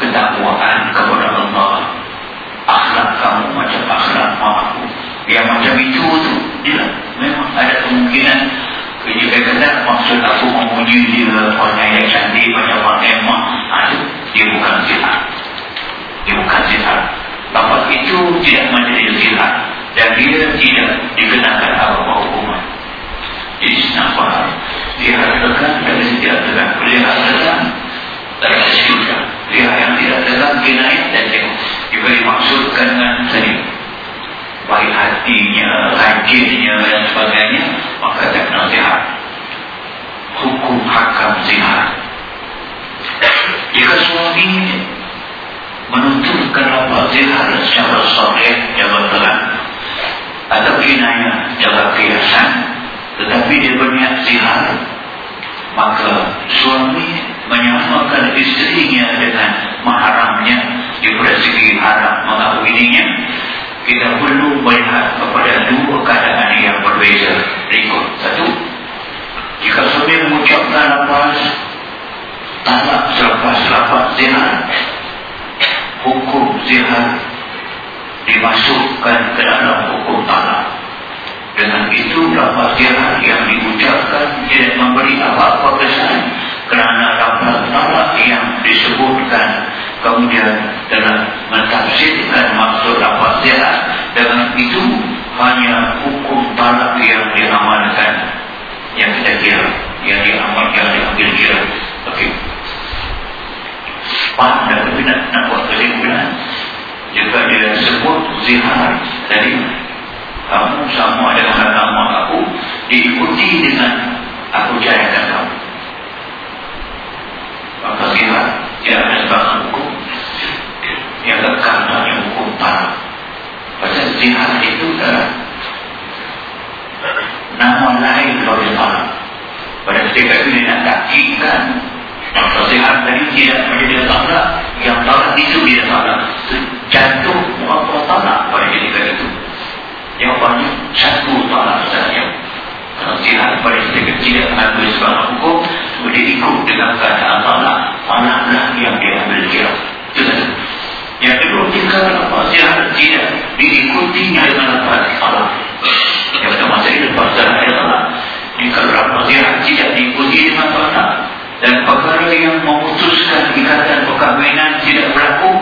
ketakwaan kepada Allah. Akhlak kamu macam akhlak aku yang macam itu tu dia memang ada kemungkinan. Jika kata maksud aku memuji dia orang yang cantik macam orang emah itu dia bukan sihat dia bukan sihat bapak itu tidak menjadi sihat dan dia tidak dikenakan apa-apa hukuman. Kenapa dia harapkan dan dia tegak dia dari syurga. Dia yang tidak tegak kinaik dan tengok. Juga dimaksudkan dengan tadi baik hatinya, rajinnya dan sebagainya maka tak kenal sihat. Hukum hakam sihat. Jika suami menuntutkan apa sihat secara sahih jaga terang atau kinaya jaga kiasan tetapi dia berniat sihat maka suami menyamakan istrinya dengan mahramnya. Daripada segi harap mengakuninya kita perlu melihat kepada dua keadaan yang berbeza. Berikut. Satu jika suami mengucapkan lapas talak selepas lapas zihar hukum zihar dimasukkan ke dalam hukum talak dengan itu lapas zihar yang diucapkan tidak memberi apa-apa kesan kerana lafaz-lafaz yang disebutkan. Kemudian telah mentafsirkan maksud lafaz jahat dengan itu hanya hukum talak yang diamalkan. Yang kita kira yang diamalkan diambil kira. Ok pada tapi nak, nak buat kesimpulan jika dia sebut zihar tadi. Kamu sama dengan nama aku diikuti dengan aku cairkan kamu. Maka dia dia ada sebagian hukum. Yang lekang dari hukum tanah pasal jihad itu adalah nama lain dari tanah pada ketika itu dia nak takikkan jihad tadi tidak menjadi tanah yang tanah itu dia tanah jatuh apa tanah pada ketika itu. Yang banyak satu tanah kalau jihad pada ketika tidak mengambil sebagian hukum boleh ikut dengan keadaan Allah lah yang dia ambil kira yang kedua jika nasihat tidak diikutinya dengan nasihat Allah yang pertama saya lepas dari Allah jika nasihat tidak dan perkara yang memutuskan ikatan perkahwinan tidak berlaku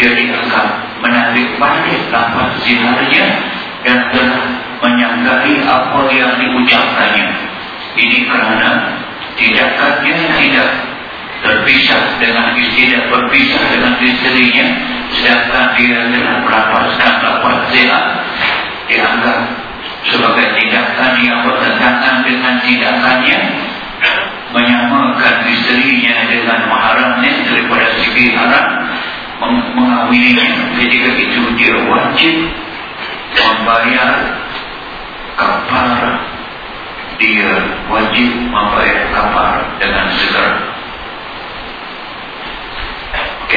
dia dianggap menarik balik lapan sinarnya dan telah menyanggahi apa yang diucapkannya. Ini kerana tindakannya tidak terpisah dengan tidak berpisah dengan istrinya sedangkan dia telah merapaskan lapan sinar dianggap sebagai tindakan yang bertentangan dengan tindakannya menyamakan isterinya dengan maharamnya daripada segi haram mengawininya ketika itu dia wajib membayar kapar dia wajib membayar kapar dengan segera. Ok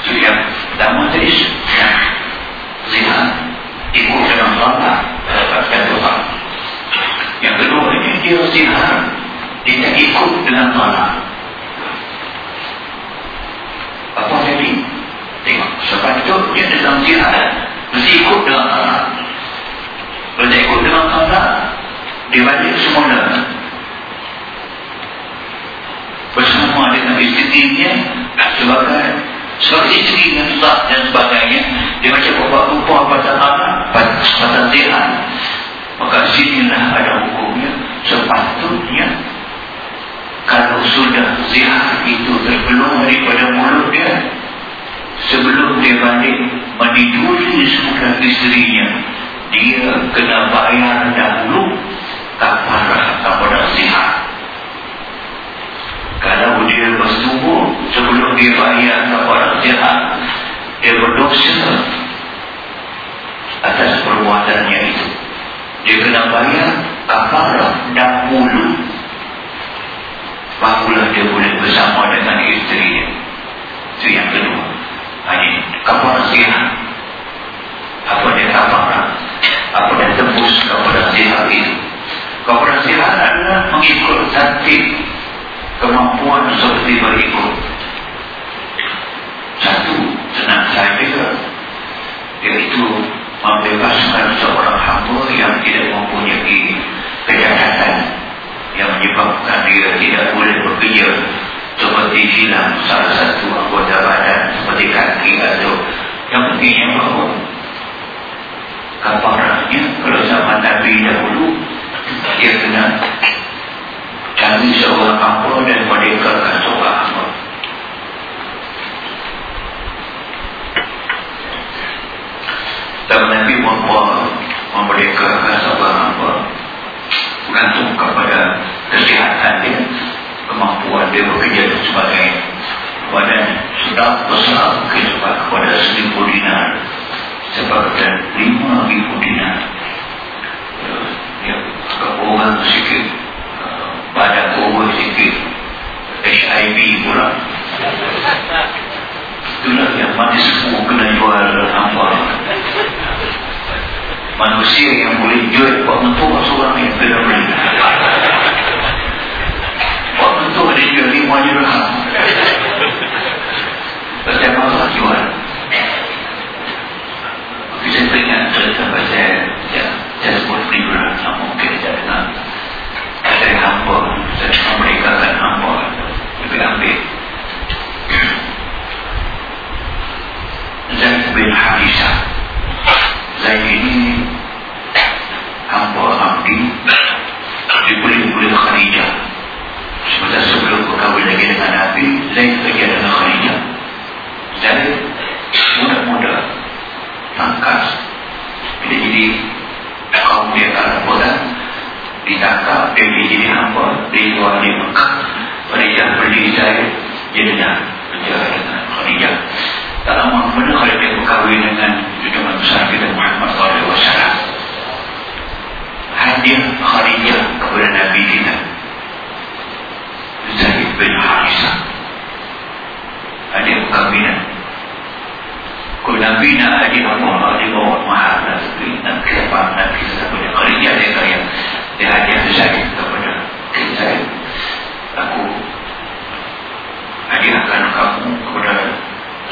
so yang pertama tadi yang zina ikut dengan salah dapatkan Tuhan yang kedua ini dia zina tidak ikut dengan salah apa jadi Tengok, dia dalam jihad. Mesti ikut dengan Allah Kalau ikut dengan Allah Dia balik semula. Bersama dengan istrinya Sebagai. Sebagai istri Allah dan sebagainya Dia macam rupa pada Allah Pada jihad. Maka sinilah ada hukumnya. Sepatutnya Kalau sudah zihar itu terbelum daripada mulut dia sebelum dia balik meniduri semua isterinya dia kena bayar dahulu kafarah kepada sihat kalau dia bersetubuh sebelum dia bayar kepada sihat dia berdosa atas perbuatannya itu. Dia kena bayar kafarah dahulu barulah dia boleh bersama dengan isterinya itu yang kedua. Ini kapal nasihat apa dia kapal apa? Dia tembus kapal nasihat itu? Kapal nasihat adalah mengikut tertib kemampuan seperti berikut. Satu senang saja iaitu membebaskan seorang hamba yang tidak mempunyai kejahatan yang menyebabkan dia tidak boleh bekerja seperti hilang salah satu anggota badan seperti kaki atau yang begini bahawa kaparahnya kalau zaman Nabi dahulu dia kena cari seorang hamba dan merdekakan seorang hamba dan Nabi membuat memerdekakan seorang hamba bergantung kepada kesihatan dia kemampuan dia bekerja dan sebagainya badan sudah besar kehidupan kepada seribu dinar sebabkan lima ribu dinar. Ya agak orang sikit. Badan orang sikit. HIV pula. Itulah yang mati semua kena jual apa manusia yang boleh jual buat mentua seorang yang tidak boleh untuk ada jual lima dirham Pasal masalah jual Saya teringat cerita pasal ya, Saya sebut libra Sama mungkin saya dengar Ada hamba Saya memberikan hamba. Lebih ambil. Zaid bin Hadisah Zaid ini Hamba Abdi Dibeli-beli Khadijah Sebentar sebelum berkahwin lagi dengan Nabi Zaid kerja dengan Khadijah. Zaid muda-muda Tangkas Bila jadi kaum dia kalah bola Ditangkap Dia jadi hamba Dia jual di Mekah. Khadijah beli Zaid Jadi dah kerja dengan Khadijah. Tak lama kemudian Khadijah berkahwin dengan Junjungan besar kita Muhammad SAW Hadiah Khadijah kepada Nabi kita Zaid bin Harisah. Adik perkahwinan Kau Nabi nak adik Allah Dia bawa mahal Nabi Nak kira Nabi Kepada kerja dia kaya Dia hadiah Zaid kepada Zaid Aku Hadiahkan kamu kepada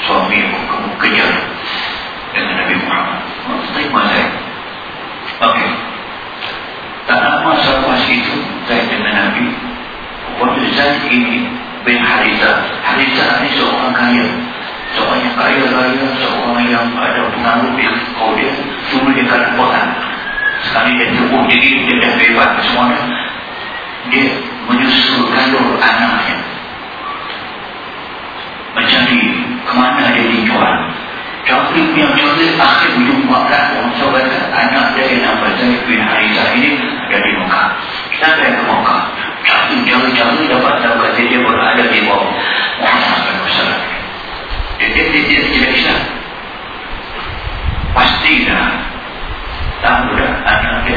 Suami aku Kamu kejar Dengan Nabi Muhammad. Terima Zaid Okey. Tak lama selepas itu Zaid dengan Nabi Waktu di sana ini bin Haritha Haritha ini seorang kaya. Seorang yang kaya raya Seorang yang ada pengaruh di kau dia. Dulu dia kalah buatan Sekarang dia cukup jadi dia dah bebas semuanya Dia menyusul kandung anaknya. Mencari kemana dia dijual? Tapi yang cerdik akhir ujung makan lah. orang sahabat anak dia yang nampak saya bin Haritha ini ada di Mekah. Kita akan Jangan-jangan dapat tahu kata dia ada di bawah. Muhammad SAW Jadi dia tidak tidak bisa Pastilah. Tahu dah anak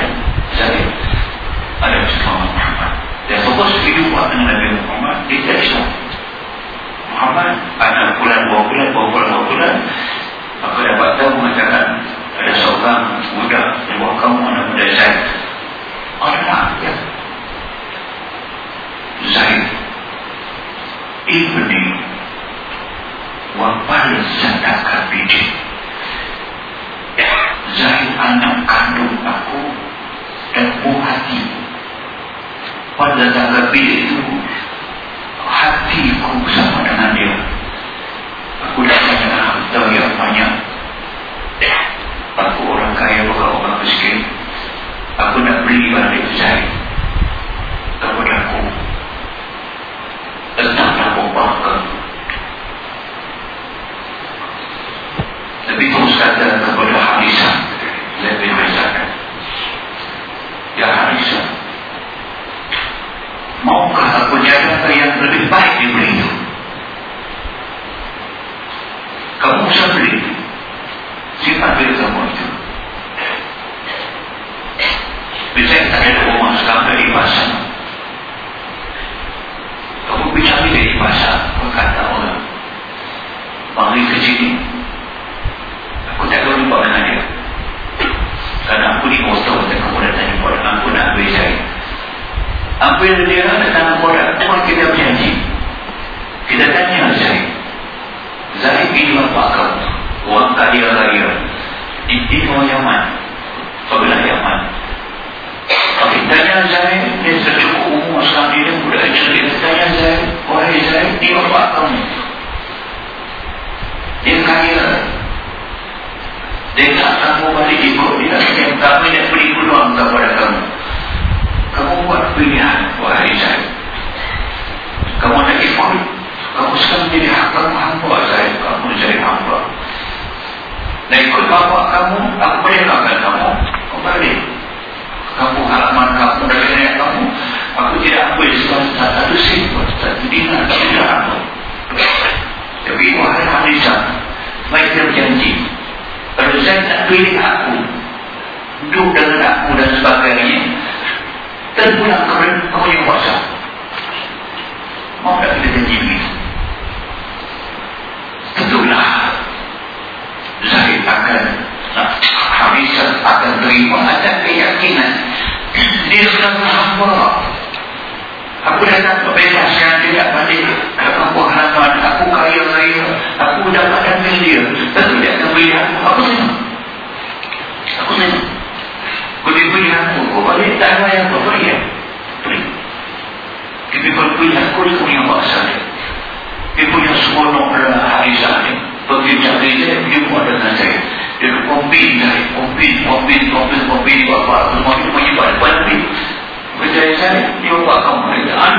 kan tiupa kemuliaan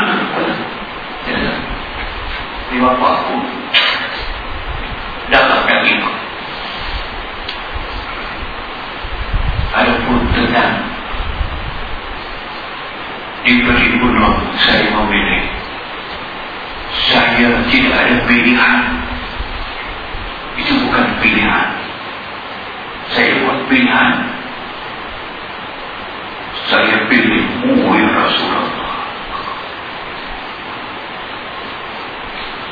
lima waktu dapatkan lima ada pun di diberi bunuh saya memilih saya tidak ada pilihan. Itu bukan pilihan. Saya buat pilihan. Saya pilih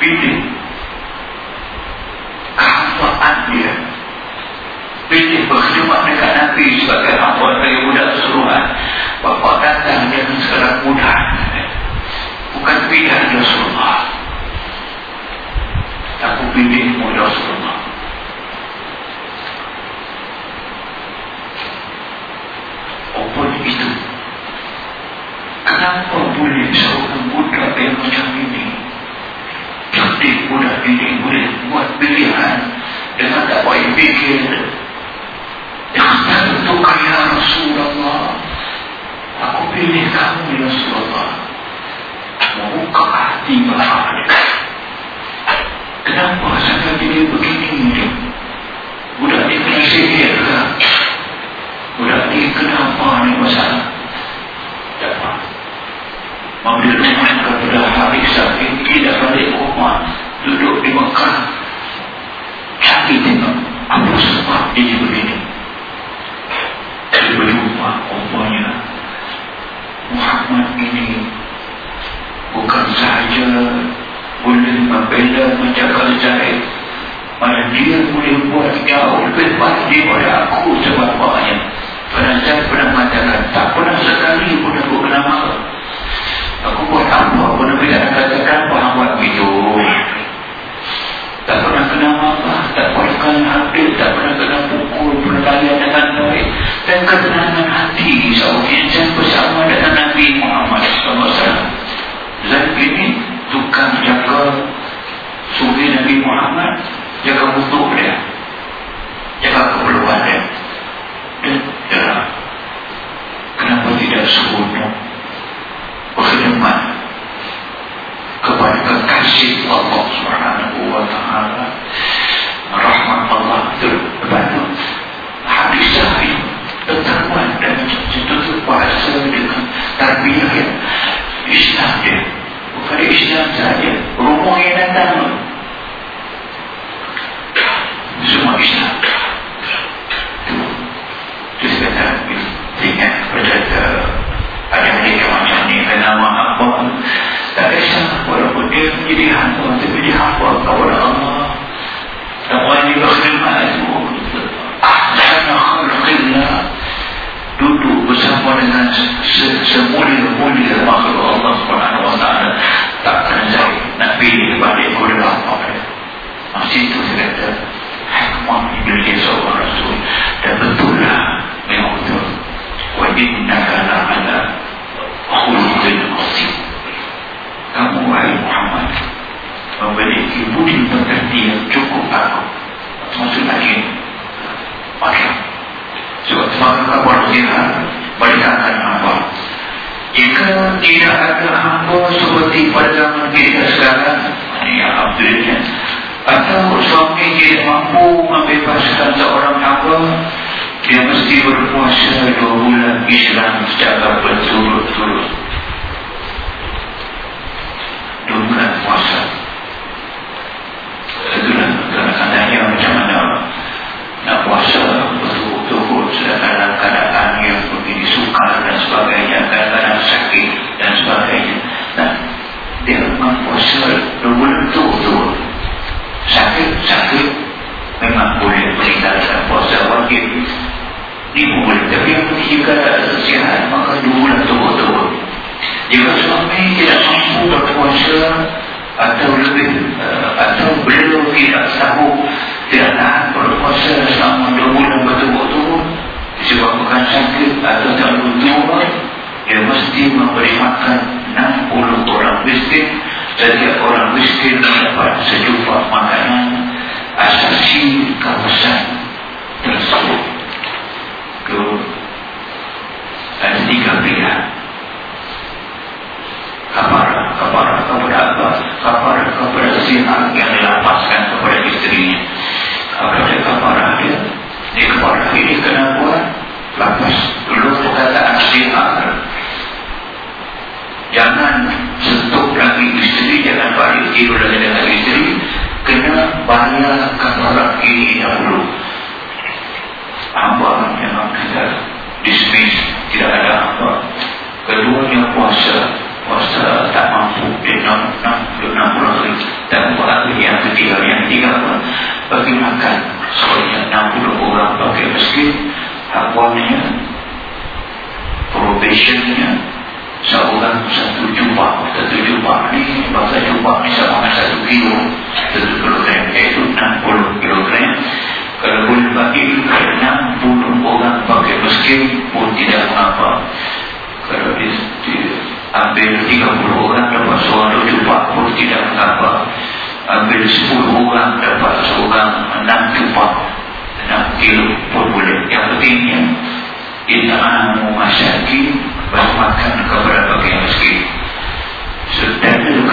bikin kafaat dia. Bikin berkhidmat dekat Nabi sebagai hamba dari budak keseluruhan. Bapak datang dia akan sekadar mudah bukan pindah dia seluruh aku bikin mudah seluruh apa itu? Kenapa boleh seorang budak yang macam adik budak ini boleh buat pilihan. Dengan tak baik fikir. Datang tu kaya Rasulullah aku pilih kamu ya Rasulullah. Membuka hati melahat kenapa saya jadi begini budak ini kena sihir ke? Budak ini kenapa ni masalah dapat Mengambil rumah kepada hari sakit tidak pada duduk di Mekah. Hati tengok apa sebab ini begini. Dia berjumpa lupa umpanya Muhammad ini bukan sahaja boleh membela menjaga jahit mana dia boleh buat jauh lebih baik daripada aku sebab bahaya pernah saya pernah mengatakan tak pernah sekali pun aku kenal aku buat apa pun aku kata ketenangan hati insyaAllah bersama dengan Nabi Muhammad SAW Zaid ini tukang jaga suri Nabi Muhammad jaga butuh dia jaga keperluan dia. Dan ya, kenapa tidak sebutuh berkhidmat kepada kekasih Allah SWT rahmat Allah terbantu Nabi Arabiya Islam dia. Bukan Islam saja. Rumah yang datang. Semua Islam. Itu saya ingat berjata ada mereka macam ni bernama apa tak kisah. Walaupun dia menjadi hamba tapi dia hamba kawalan Allah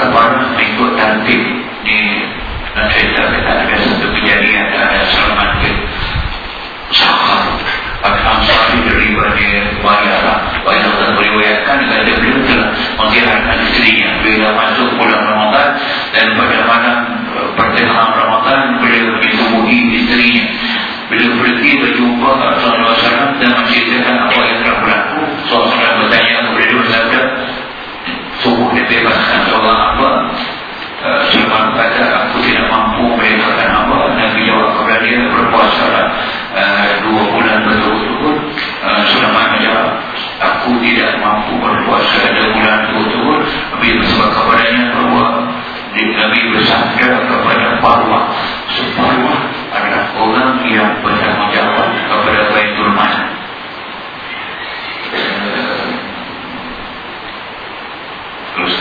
kepada mengikut tertib ni nak cerita kita ada satu kejadian ada Salman bin Sahar Al-Ansari daripada Wayara Wayara beriwayakan kata beliau telah menziarahkan istrinya. Bila masuk bulan Ramadan dan pada malam eh, pertengahan Ramadan beliau ditemui istrinya. Bila pergi berjumpa Rasulullah SAW dan menceritakan apa yang telah berlaku. Rasulullah bertanya kepada dia bersabda Sungguh dibebaskan Nabi bersabda kepada Parwa Parwa adalah orang yang bertanggungjawab kepada Baitul Mal. Terus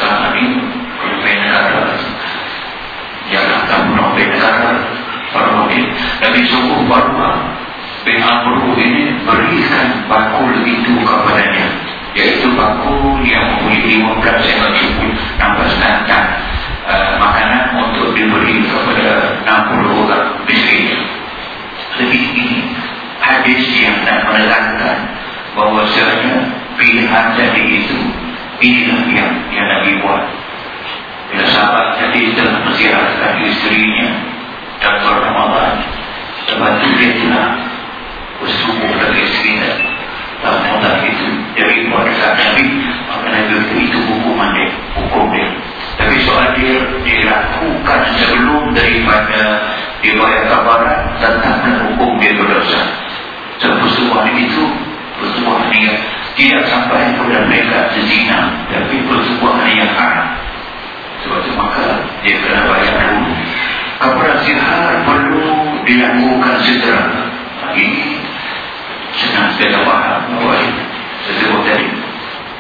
jangan tak pemimpin negara, para mungkin, tapi sungguh bin Amru ini berikan bakul itu kepadanya, iaitu bakul yang mempunyai 15 yang cukup, nampak standar makanan untuk diberi kepada 60 orang miskin. Jadi ini hadis yang nak menerangkan bahawa sebenarnya pilihan jadi itu inilah yang yang Nabi buat. Bila sahabat jadi telah menziarahkan istrinya dan Ramadan sebab itu dia telah bersubuh dari istrinya dan Ramadan itu dari buat Nabi dia dilakukan sebelum daripada dibayar kabaran tentang hukum dia berdosa. Sebab persembahan itu persembahan yang tidak sampai kepada mereka sezina, tapi persembahan yang haram. Sebab itu maka dia kena bayar dulu. Kabaran sihar perlu dilakukan segera. Ini senang saya faham saya sebut tadi.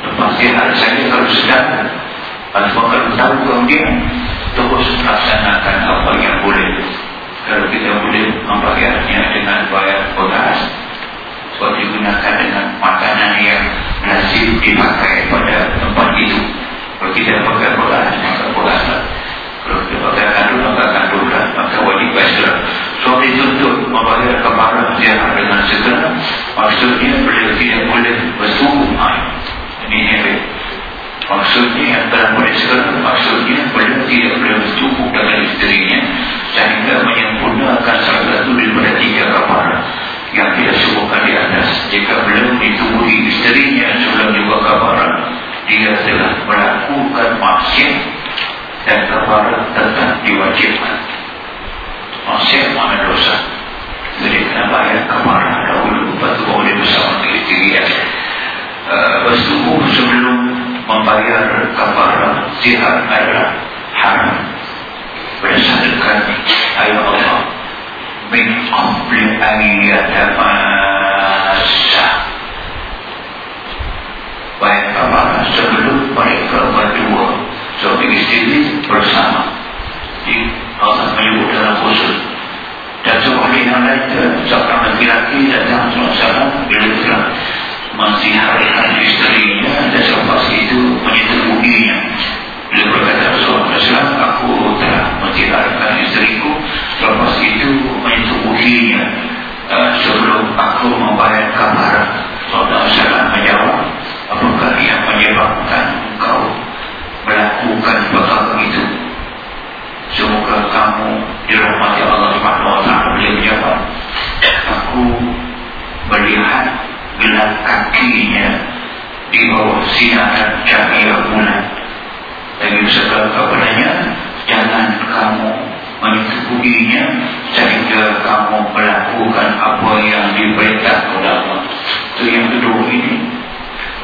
Lepas sihar saya kalau sedang Kalau tahu kemudian Terus laksanakan apa yang boleh. Kalau kita boleh membayarnya dengan bayar potas Sebab digunakan dengan makanan yang Nasib dipakai pada tempat itu. Kalau kita pakai potas Maka potas lah. Kalau kita pakai kandung Maka kandung lah. Maka wajib baiklah Sebab dituntut membayar kepada Ziarah dengan segera Maksudnya beliau tidak boleh bersungguh Ini yang Maksudnya yang telah Maksudnya beliau tidak boleh bertubuh dengan isterinya Sehingga menyempurnakan salah satu daripada tiga kapal. Yang tidak sebutkan di atas Jika beliau ditubuhi isterinya sebelum juga kapal Dia telah melakukan maksiat Dan kapal tetap diwajibkan. Maksiat mana dosa? Jadi kena bayar kapal dahulu? Lepas itu boleh bersama dengan isterinya uh, Bertubuh sebelum membayar kafarah zihar adalah haram berdasarkan ayat Allah min qabli an yatamassa bayar kafarah sebelum mereka berdua suami istri bersama di Allah menyebut dalam khusus dan seorang yang lain seorang laki-laki datang sama-sama bila telah menziharkan istrinya dan selepas itu menyetubuhinya bila berkata Rasulullah SAW aku telah menziharkan istriku selepas itu menyetubuhinya uh, sebelum aku membayar kamar Rasulullah SAW menjawab apakah yang menyebabkan engkau melakukan perkara itu? Semoga kamu dirahmati Allah SWT boleh menjawab aku melihat gelap kakinya di bawah sinar cahaya bulan. Dan Yusuf kepadanya, jangan kamu menyetubuhinya sehingga kamu melakukan apa yang diperintah oleh Allah. Itu yang kedua ini.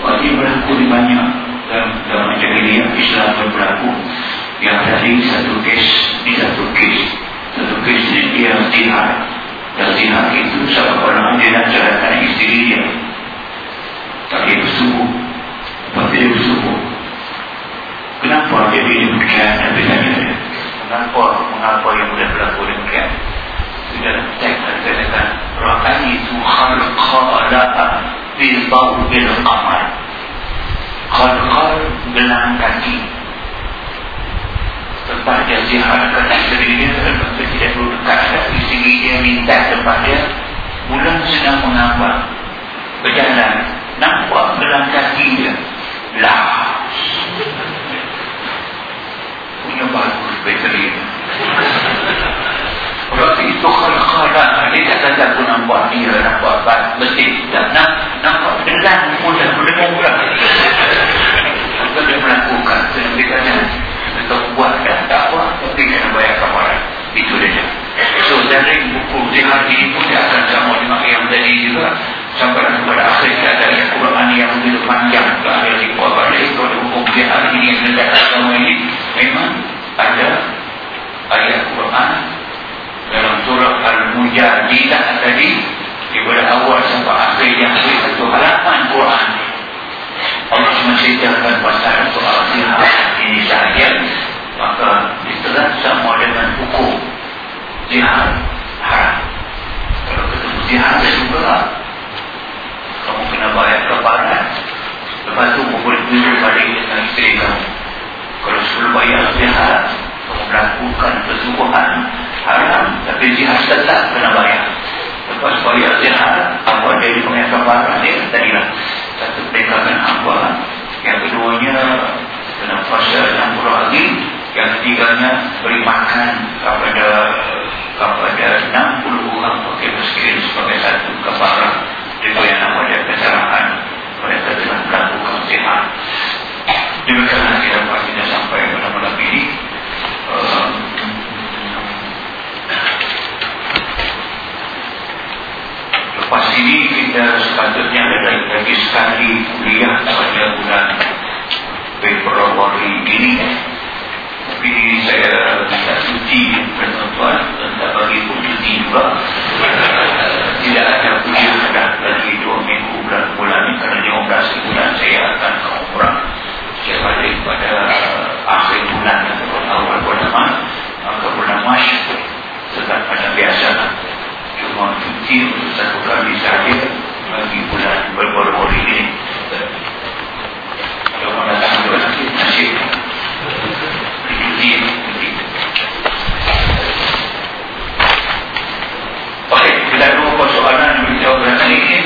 Wajib berlaku di banyak dalam, dalam jahiliah Islam berlaku. Yang tadi satu kes, ini satu kes. Satu kes ini dia tihar. Dan tihar itu sahabat orang ceritakan isteri dia pakai bersubuh pakai bersubuh kenapa dia pilih demikian dan bertanya kenapa mengapa yang boleh berlaku demikian sudah teks dan katakan Ra'ani tu khalqala'a bil bau bil qamar. Khalqal gelang kaki. Tempat dia ziarahkan isteri dia lepas tu tidak perlu dekat isteri dia minta tempat dia. Bulan sedang mengambang. Berjalan nampak gelang kaki dia? Lah. Punya bagus bateri. Berarti itu kalau-kalau Dia tak kata aku nampak dia Nampak bat mesin. Tak nak Nampak dengang pun berdengung pula Maka dia melakukan Dia kata Kita buat dah tak apa Tapi kena bayar kamaran Itu dia. So dari buku jihad ini pun Dia akan sama dengan yang tadi juga. Sampai kepada akhir Ada ayat Quran yang begitu panjang Ayat di bawah balik Kalau buku jihad ini Yang mendekat agama ini Memang ada Ayat Quran dalam surah Al-Mujadilah tadi daripada awal sampai akhir yang satu halaman Quran. Allah menceritakan pasal soal jihad ini sahaja maka ditelan sama dengan hukum. Jihad haram. Kalau ketemu jihad juga kamu kena bayar kepada lepas tu boleh duduk balik dengan isteri kamu. Kalau sebelum bayar jihad kamu melakukan persubuhan haram tapi jihad tetap kena bayar. Lepas bayar jihad apa jadi pengesan barang dia tadilah. Satu perikanan apa? Yang keduanya kena fasa yang lagi yang ketiganya beri makan kepada kepada 60 orang pakai miskin sebagai satu kebarang itu yang nama dia kesalahan mereka telah melakukan jihad demikianlah kita kita sampai pada malam ini uh, Lepas ini kita sepatutnya ada lagi sekali kuliah pada bulan Februari ini. Tapi saya minta cuti dan bagi pun cuti juga. Tidak ada kuliah dah lagi dua minggu bulan bulan ini kerana lima belas bulan saya akan balik pada akhir bulan atau awal bulan Mac. Maka bulan Mac tetap pada biasa cuma cuti untuk satu kali saja bagi bulan berburu ini. Kalau mana datang dua lagi nasib. Cuti ok kita ada beberapa soalan yang kita berani ini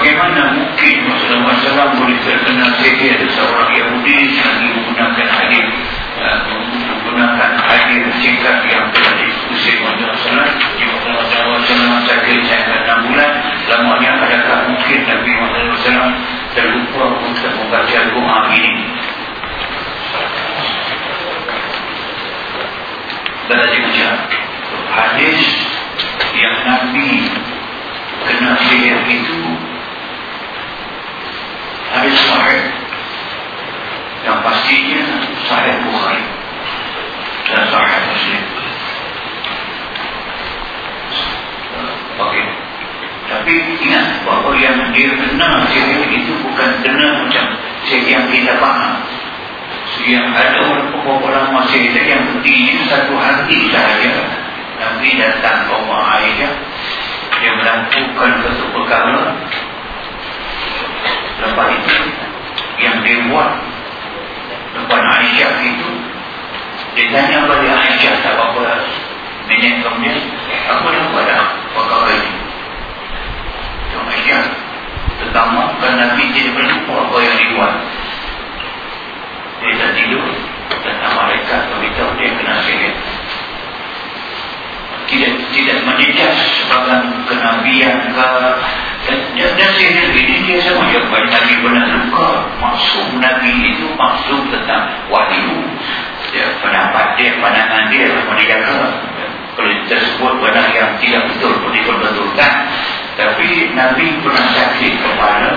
Bagaimana mungkin Rasulullah SAW boleh terkena sihir? Seorang Yahudi lagi menggunakan hadis uh, menggunakan hadis singkat yang telah diskusi Rasulullah. SAW Rasulullah SAW sakit saya 6 bulan lamanya adakah mungkin Nabi Muhammad SAW terlupa untuk membaca doa ini? Dan tadi macam hadis yang Nabi kena sihir itu hadis sahih yang pastinya sahih Bukhari dan sahih Muslim Okey. Tapi ingat bahawa yang dia kenal sihir itu bukan kena macam sihir yang kita faham. Yang ada beberapa lama sihir yang pentingnya satu hati sahaja. Nabi datang ke rumah Aisyah. Dia melakukan satu perkara Lepas itu Yang dia buat Depan Aisyah itu Dia tanya kepada Aisyah Tak apa-apa Minyak kemudian Apa dah buat dah Perkara ini. Tuan Aisyah Pertama Kerana Nabi tidak berlupa Apa yang dibuat Dia tak tidur Tentang mereka Beritahu dia kena sihir tidak tidak menjejak sebagai kenabian ke dan, dan sihir ini dia sama yang banyak Nabi pernah luka maksud Nabi itu maksud tentang wahyu. Dia pendapat dia pandangan dia menjaga kalau tersebut benar yang tidak betul pun diperbetulkan tapi Nabi pernah sakit kepala.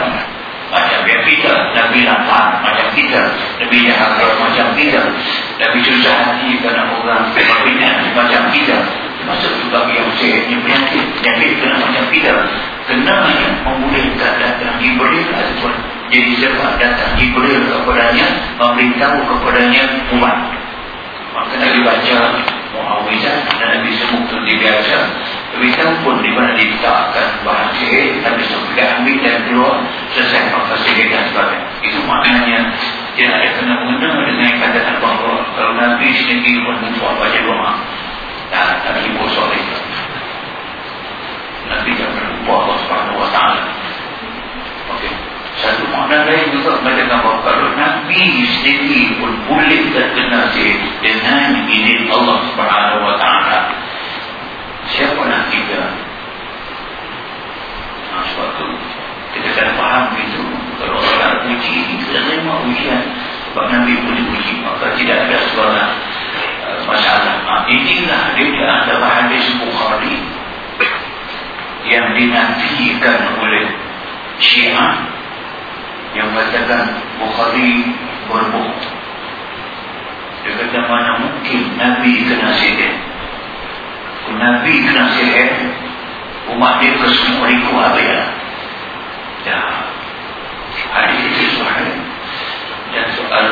Macam yang kita. Nabi lapar macam kita. Nabi jahat macam kita. Nabi susah hati kerana orang berbina macam kita. Maksud juga yang sehatnya penyakit. Penyakit kena macam kita Kenanya memulihkan datang Jibril ataupun jadi sebab datang Jibril kepadanya Memberitahu kepadanya umat. Maka Nabi baca Muawizah dan Nabi semua itu dibiasa Tapi pun di mana diletakkan bahan sihir Tapi sudah ambil dan keluar Selesai maka sihir dan sebagainya. Itu maknanya Dia ada kena mengena dengan katakan bahawa Kalau Nabi sendiri pun membuat baca doa. Dan tak ibu soal itu Nabi jangan lupa Allah subhanahu wa ta'ala. Okey. Satu makna lain juga mendengar bahawa kalau Nabi sendiri pun boleh terkena dengan izin Allah Subhanahu Wa Taala. Siapa nak kita? Nah, sebab tu kita kan faham itu. Kalau orang uji kita terima ujian sebab Nabi pun diuji maka tidak ada sebarang uh, masalah. Nah, inilah dia di antara hadis Bukhari yang dinantikan oleh Syiah yang mengatakan Bukhari berbohong dia kata mana mungkin Nabi kena sihir Nabi kena sihir umat dia ke semua riku habis ya. Hadis itu sahih. Dan soal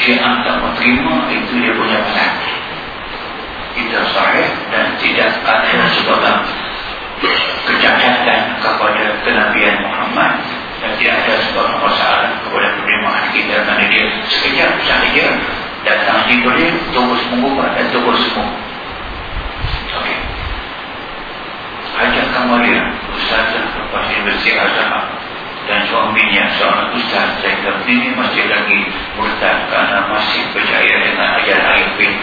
syiah tak menerima itu dia punya pasal kita sahih dan tidak ada sebagai kecacatan kepada kenabian Muhammad. Dan tidak ada sebuah masalah kepada penerimaan kita kerana dia sekejap sahaja datang di boleh terus mengubah dan terus sembuh ok ajak kamalia Ustazah lepas Universiti Azhar dan suaminya seorang Ustaz kata ini masih lagi murtad kerana masih percaya dengan ajaran bin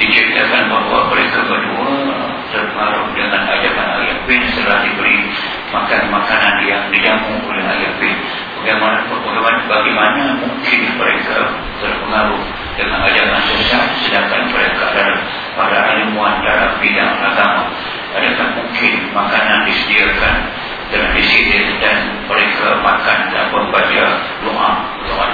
diceritakan bahawa mereka berdua terpengaruh dengan ajaran ayat bin setelah diberi makan makanan yang dijamu oleh ayat bin bagaimana, bagaimana, bagaimana mungkin mereka terpengaruh dengan ajaran sesat sedangkan mereka adalah para ilmuwan dalam bidang agama adakah mungkin makanan disediakan dengan disihir dan mereka makan dan membaca doa doa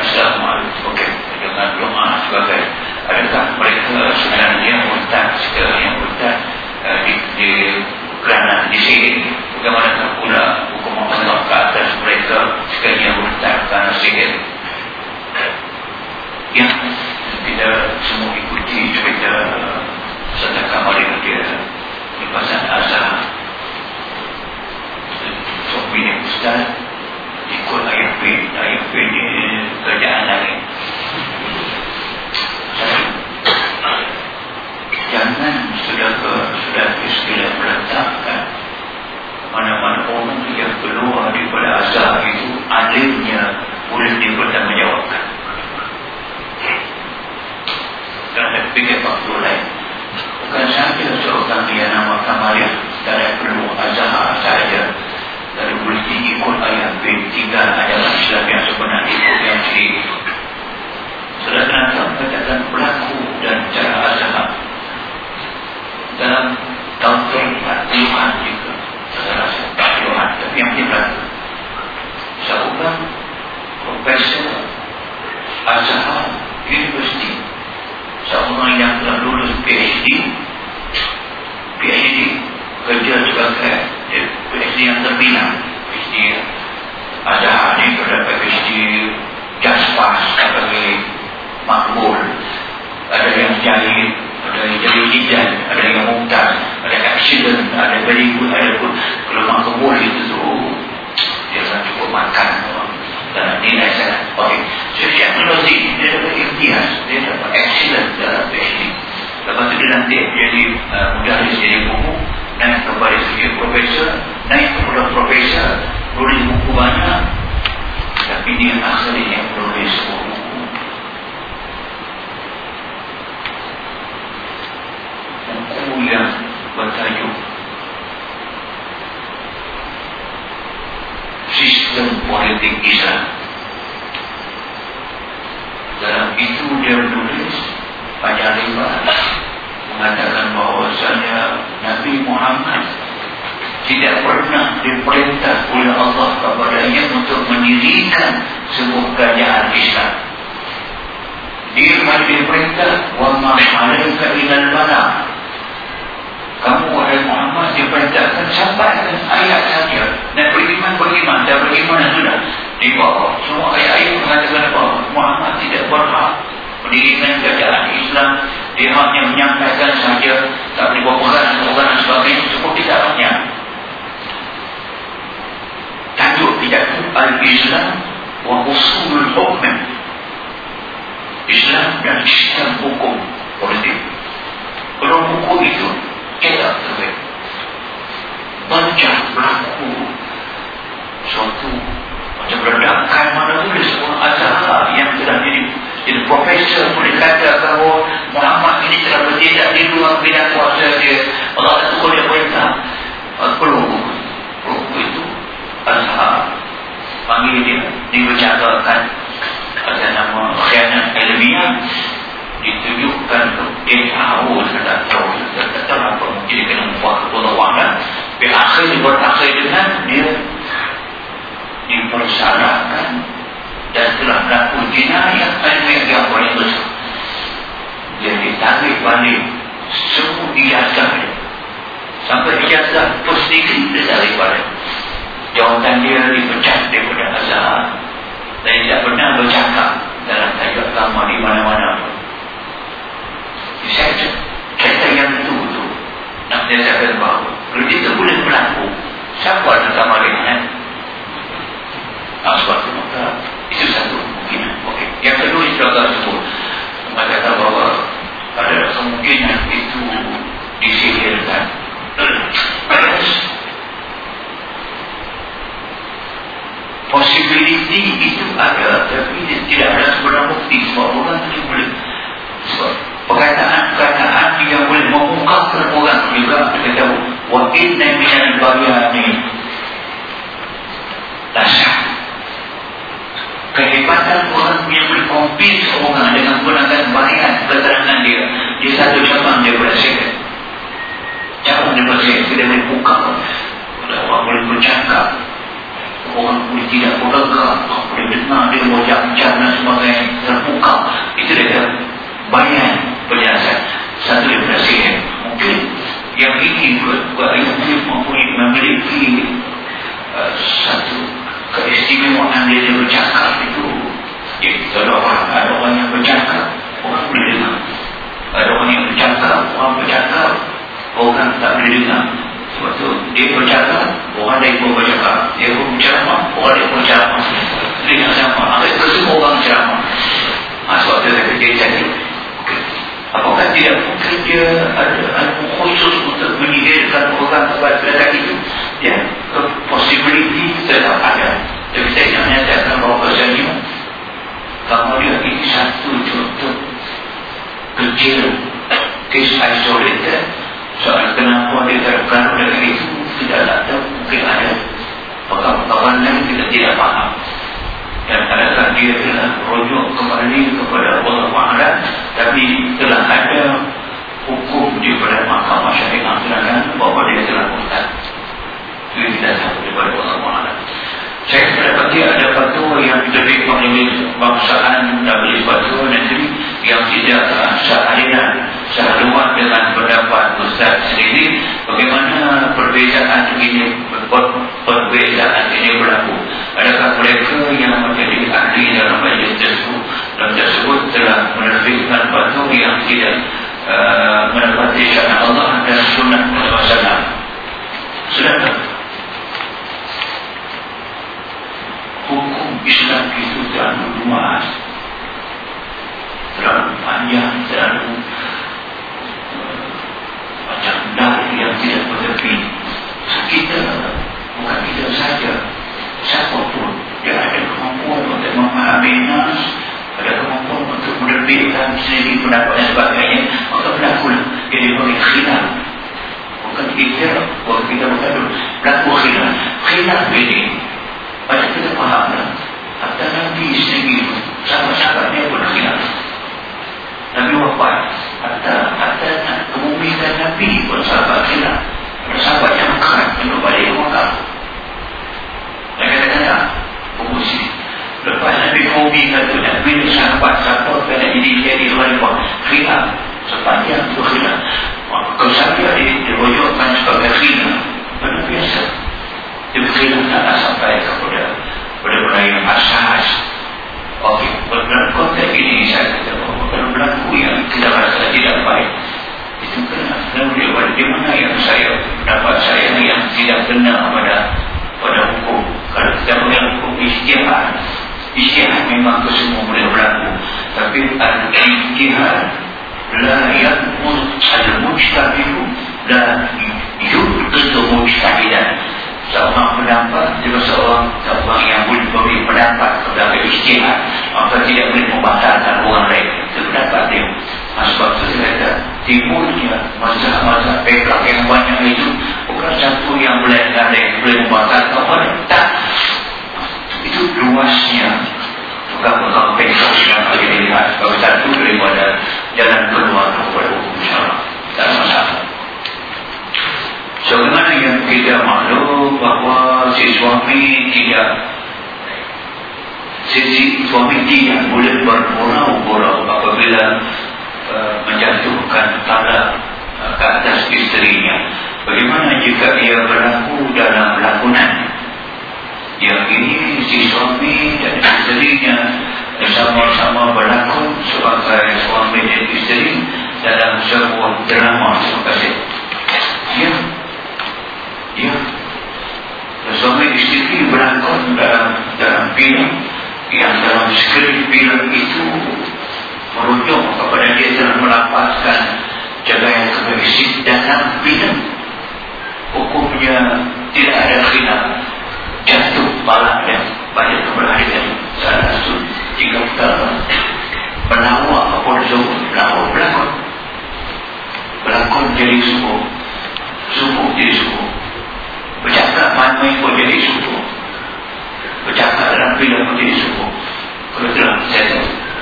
Assalamualaikum okay. dengan doa sebagai adakah mereka sebenarnya murtad segala yang murtad uh, di, di kerana di sini bagaimana pula hukum Allah ke atas mereka sekali yang murtad kerana sihir yang kita semua ikuti cerita sedekah mereka dia lepasan azhar Sopi ni Ustaz Ikut ayat P Ayat P ni kerjaan lagi jangan sudah ke sudah istilah meletakkan mana-mana orang yang keluar daripada azab itu adilnya boleh dipertanggungjawabkan dia tarik balik jawatan dia dipecat daripada azhar. Dan tidak pernah bercakap dalam tajuk agama di mana-mana. Saya kata yang itu tu nak saya cakap bahawa kalau itu boleh berlaku siapa nak sama dengan eh? nah, sebab itu maka itu satu kemungkinan. Okay. yang kedua itu agak sebut maka kata bahawa ada kemungkinan itu disihirkan possibility itu ada tapi tidak ada sebenarnya bukti. Sebab orang itu boleh perkataan-perkataan yang boleh membukakan orang juga. Kita tahu wa inna minal bayani tasah kehebatan orang yang boleh kompis orang dengan menggunakan bayan keterangan dia di satu cabang dia berhasil cabang dia berhasil dia boleh buka. Orang boleh bercakap orang boleh tidak orang boleh dengar dia wajah-wajah dan sebagainya. Terbuka. Itu dia banyak penjelasan. Satu daripada sihir mungkin yang ini buat yang mungkin memiliki uh, satu keistimewaan dia dia bercakap itu. Ya ada orang. Ada orang yang bercakap. Orang boleh dengar. Ada orang yang bercakap. Orang bercakap orang tak boleh dengar sebab tu dia bercakap orang lain pun bercakap dia pun berceramah orang lain pun berceramah dia yang sama hampir semua orang berceramah ha, sebab tu saya kata jadi. Apakah tidak mungkin dia ada ilmu khusus untuk menyihirkan orang kepada lelaki itu ya. Possibility tetap ada. Tapi saya nak nyatakan bahawa bahasanya kalau dia ini satu contoh kecil case isolated soal kenapa dia terpengaruh dengan itu tidak ada mungkin ada. Perkataan lain kita tidak faham. Dan adakah dia telah rujuk kembali kepada Allah Ta'ala tapi telah ada hukum di pada mahkamah syariah kan bahawa dia telah murtad. Itu tidak tahu daripada Allah Ta'ala. Saya mendapati ada fatwa yang lebih oleh bangsaan dan beli fatwa negeri yang tidak seharian sehaluan dengan pendapat Ustaz sendiri bagaimana perbezaan ini perbezaan ini berlaku? Adakah mereka yang menjadi ahli dalam majlis tersebut dan tersebut telah menerbitkan fatwa yang tidak uh, menepati syariat Allah dan sunnah Rasulullah sudah hukum Islam itu terlalu luas terlalu panjang terlalu macam dari yang tidak bertepi kita bukan kita saja. Siapa pun dia ada kemampuan untuk memahami nas ada kemampuan untuk menerbitkan sendiri pendapat dan sebagainya. Maka berlaku jadi bagi khilaf. Bukan kita bukan kita berkata berlaku khilaf. Khilaf ini pada kita faham lah. Hatta Nabi sendiri Sahabat-sahabatnya pun khilaf. Nabi wafat. Hatta Nabi pun sahabat khilaf Sahabat yang Untuk balik yang wakaf Dan kadang-kadang Pengusi Lepas Nabi kemumikan tu Nabi sahabat Siapa kena jadi jadi khalifah Khilaf. Sepanjang tu khilaf. Kalau saya dirujukkan sebagai khilaf. Benar biasa. Demikian tak sampai kepada Benda-benda yang asas. Okey, dalam konteks ini Saya kata kalau berlaku yang Kita rasa tidak baik Itu kena negeri bagaimana yang saya dapat saya yang tidak benar pada pada hukum. Kalau kita punya hukum istihar istihar memang semua boleh berlaku. Tapi ada istihar la yakun al-mujtahidu la yuqtu mujtahidan seorang pendapat juga seorang seorang yang boleh beri pendapat kepada istihar maka tidak boleh membatalkan orang lain. Itu pendapat dia. Sebab itu timbulnya masa-masa pekak yang banyak itu bukan satu yang boleh ada yang boleh membatalkan. Tak itu luasnya bukan-bukan pekak yang boleh dilihat sebagai satu daripada jalan keluar kepada hukum syarab tak masalah. Sebagaimana yang kita maklum bahawa si suami tidak si suami tidak boleh berpura-pura apabila uh, menjatuhkan talak uh, ke atas isterinya. Bagaimana jika ia berlaku dalam lakonan? Yang ini si suami dan isterinya sama-sama berlaku sebagai suami dan isteri dalam sebuah drama. Kasih. Ya, ya suami istri berlakon dalam dalam film yang dalam skrip film itu merujuk kepada dia telah melapaskan jagaan kebersih dalam film hukumnya tidak ada khilaf. Jatuh balaknya banyak keberharian salah satu jika kita melawak apa disebut melawak berlakon. Berlakon jadi subuh subuh jadi subuh Bercakap yang kau jadi suku Bercakap dalam film kau jadi Kalau telah saya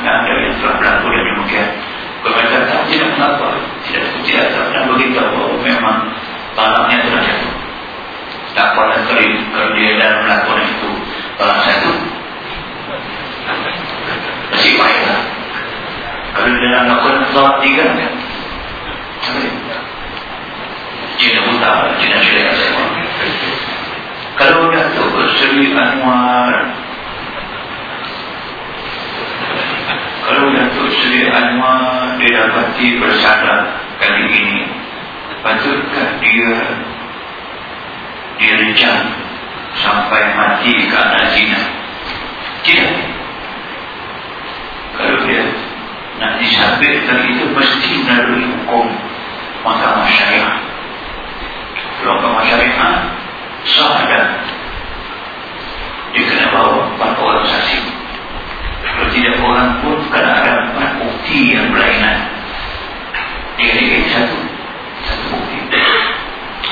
ada yang telah berlaku dan demikian. Kalau mereka tak tidak mengapa Tidak tidak tak beritahu bahawa memang Talaknya telah jatuh. Tak pada kali Kalau dia dalam melakukan itu Talak satu. Masih baik lah. Kalau dia dalam melakukan Talak tiga kan? Cina buta Cina cina saya kalau Datuk Seri Anwar Kalau Seri Anwar Didapati bersalah kali ini Patutkah dia Dia rencang Sampai mati kerana zina? Tidak Kalau dia Nak disabitkan itu Mesti melalui hukum Mahkamah syariah. Mahkamah syariah syahadat dia kena bawa orang kalau tidak orang pun kena ada empat bukti yang berlainan dia ini satu satu bukti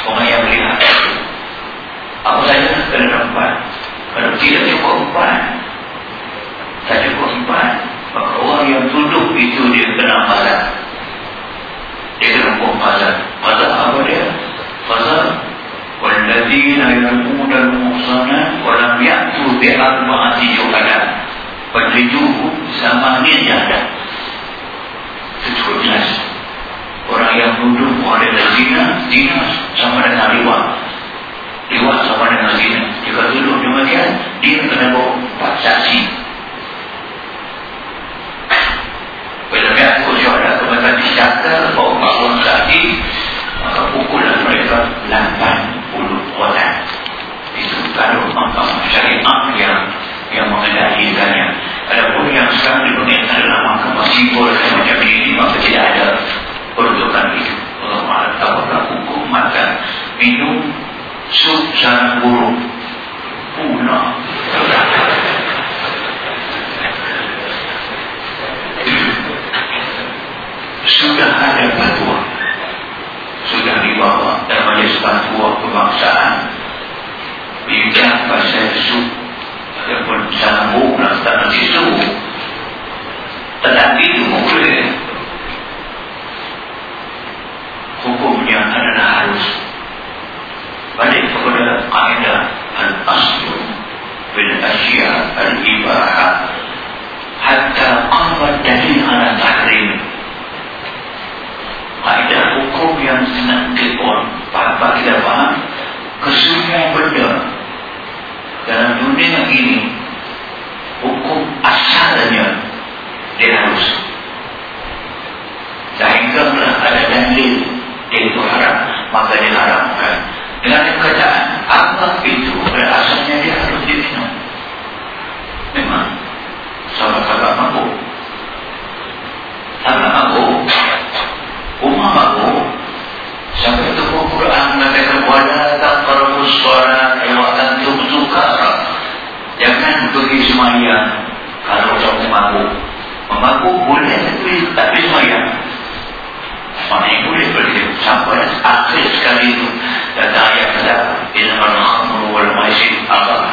orang yang melihat apa saja kena empat kalau tidak cukup empat tak cukup empat maka orang yang tuduh itu dia kena mazat dia kena buat mazat mazat apa dia mazat والذين يرمون المحصنات ولم يأتوا بأربعة شهداء Fadrijuhu zamannya jahat Itu cukup jelas. Orang yang mundur Mereka dari Zina Dina sama dengan Liwa Liwa sama dengan zina. Jika dulu demikian Dia kena bawa empat saksi. Bila dia aku syurah Kepada disyata Bawa empat orang saksi Maka pukulan mereka Lapan puluh orang. Itu kalau Mereka syariah yang Yang mengendali adapun yang sekarang dibentuk adalah mahkamah simbol macam ini maka tidak ada peruntukan itu. Allah Maha apakah hukum makan minum sup sarang burung. Punah sudah ada fatwa. Sudah dibawa dan majlis fatwa kebangsaan. Bincang pasal sambung dan tak nanti su tetapi itu boleh hukumnya adalah harus balik kepada kaedah al-aslu bil asya al-ibaha hatta qamat dalil ala tahrim. Ada hukum yang senang orang Bapak kita faham? Kesemua benda Dalam dunia ini Hukum asalnya Dia harus Sehingga ada dalil Dia itu haram Maka dia haramkan Dengan keadaan Apa itu pada asalnya dia harus diminum Memang Sahabat-sahabat mabuk. Sahabat mabuk semayang kalau orang memaku memaku boleh tapi tak boleh semayang Maknanya boleh berdiri sampai akhir sekali itu? Datang ayat kata inna al-khamru wal-maisir al-khamru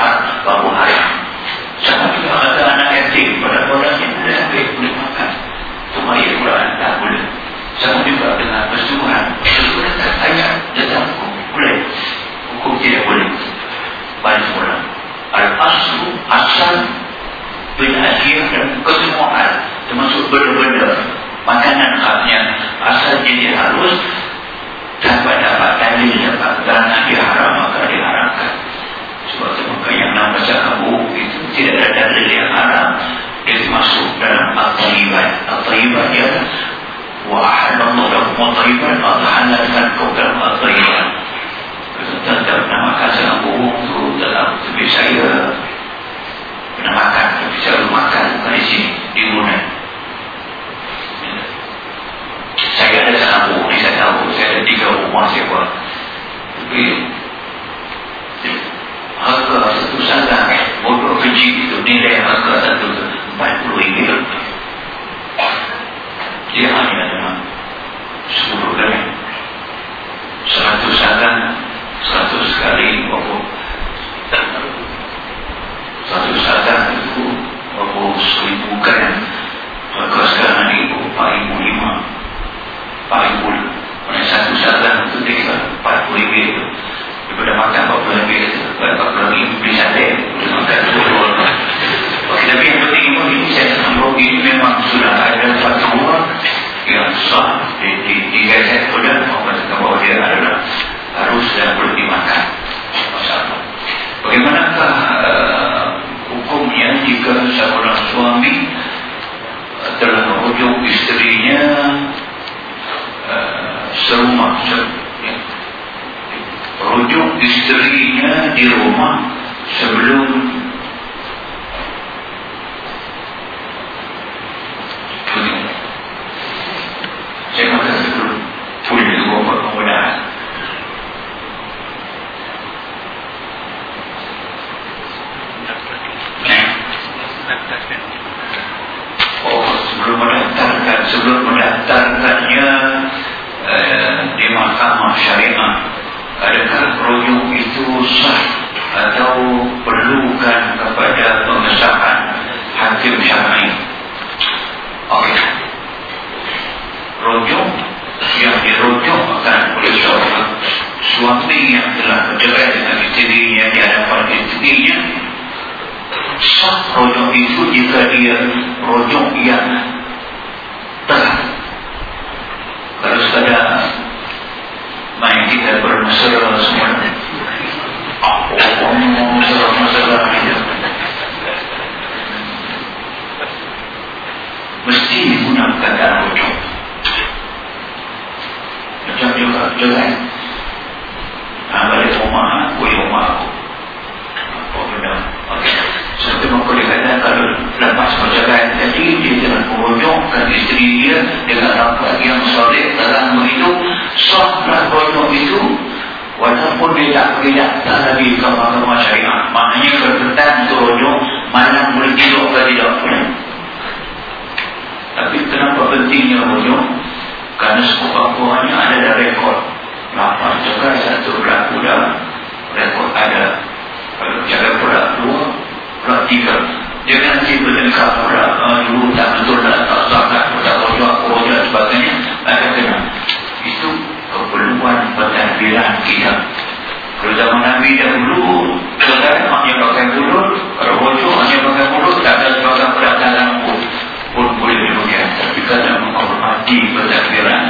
dia telah merujukkan isteri dia dengan rapat yang solid dalam begitu sahlah rojok itu walaupun dia tak pergi datang lagi ke mahkamah syariah. Maknanya berketan untuk rojok malam boleh tidur ke tidak tapi kenapa pentingnya rojok kerana sekurang-kurangnya ada dah rekod. Lapan cakap satu berlaku dah rekod ada. Jaga pula dua pula tiga nanti bertengkar pula uh, dulu tak betul tak tak zakat tak rojak rojak sebagainya. Maka kena itu keperluan pentadbiran kita. Kalau zaman Nabi dahulu kadang hanya pakai mulut rojak hanya pakai mulut tak ada sebagai peradaban pun pun boleh demikian. Tapi kadang menghormati pentadbiran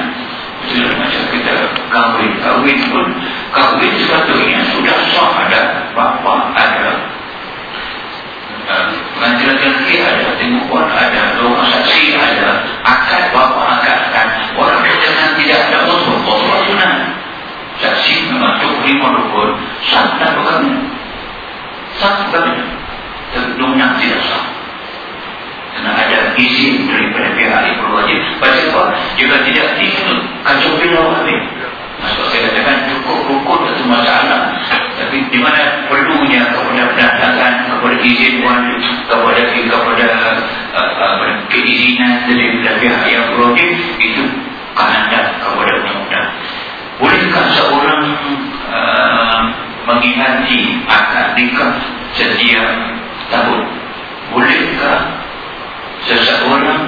sudah macam kita kahwin. Kahwin pun kahwin sepatutnya sudah sah ada bapa ada lelaki ada timuan ada doa saksi ada akad bapa akad dan orang berjalan tidak ada usul usul sunnah saksi memang cukup lima rukun sah dan bukan. Sah bukan. Dunia tidak sah. Karena ada izin daripada pihak yang berwajib baca apa? Jika tidak itu kacau bilau habis. Maksud saya katakan cukup rukun itu masalah. Tapi di mana perlunya kepada pendatangan keizinan kepada eh, eh, kepada uh, keizinan dari pihak yang berwajib itu kananda kepada undang-undang. Bolehkah seorang eh, uh, mengikuti akad nikah setiap tahun? Bolehkah seseorang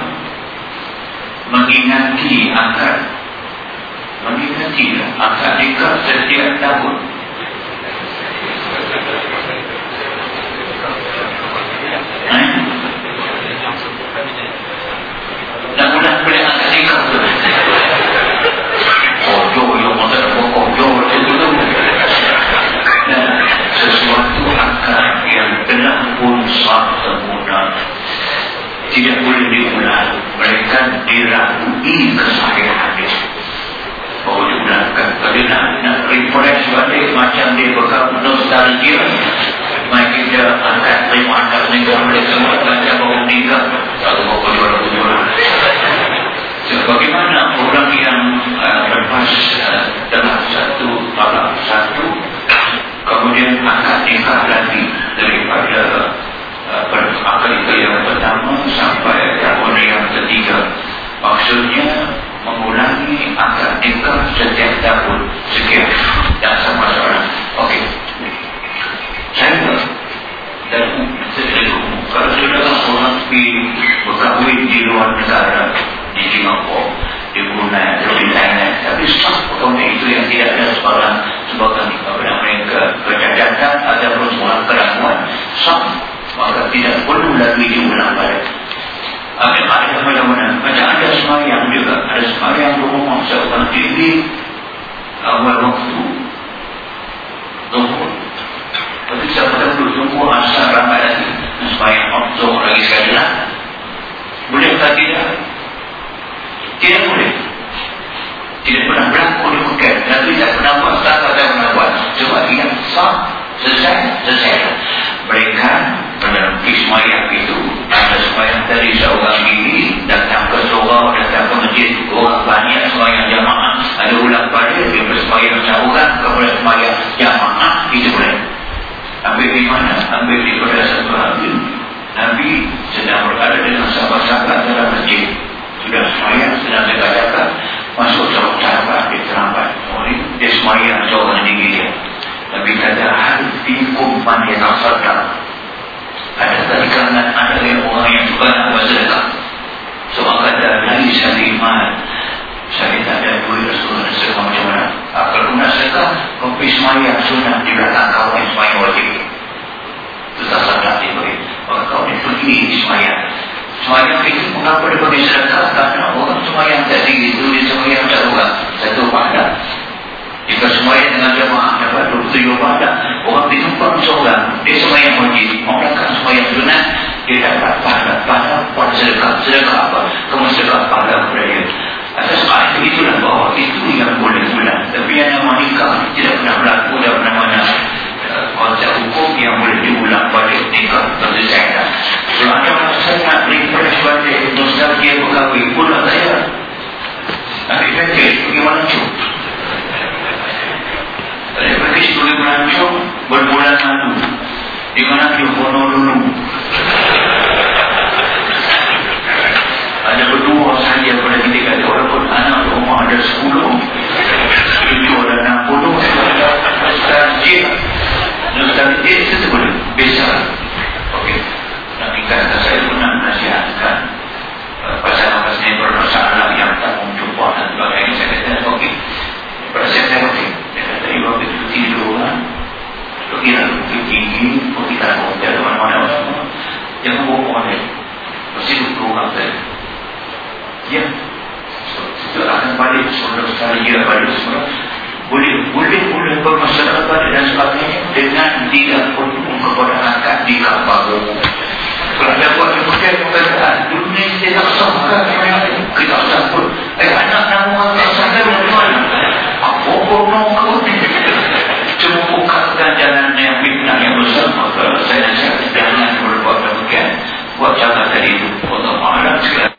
mengingati akad mengingati akad nikah setiap tahun? sifat sempurna tidak boleh diulang mereka diragui kesahihannya bahawa diulangkan tapi nak, nak refresh balik macam dia bekam nostalgia. Maka kita angkat terima angkat negara mereka semua kerana bahawa meninggal tak mau kejualan-kejualan Bagaimana orang yang uh, lepas uh, uh, dalam satu malam satu kemudian angkat nikah lagi daripada akhirnya yang pertama sampai akhirnya yang ketiga. Maksudnya mengulangi akad nikah setiap tahun. Sekian. Dan sama seorang okey. Saya dan sesuatu kalau sudah orang pergi berkahwin di luar negara di Singapura di Brunei di Thailand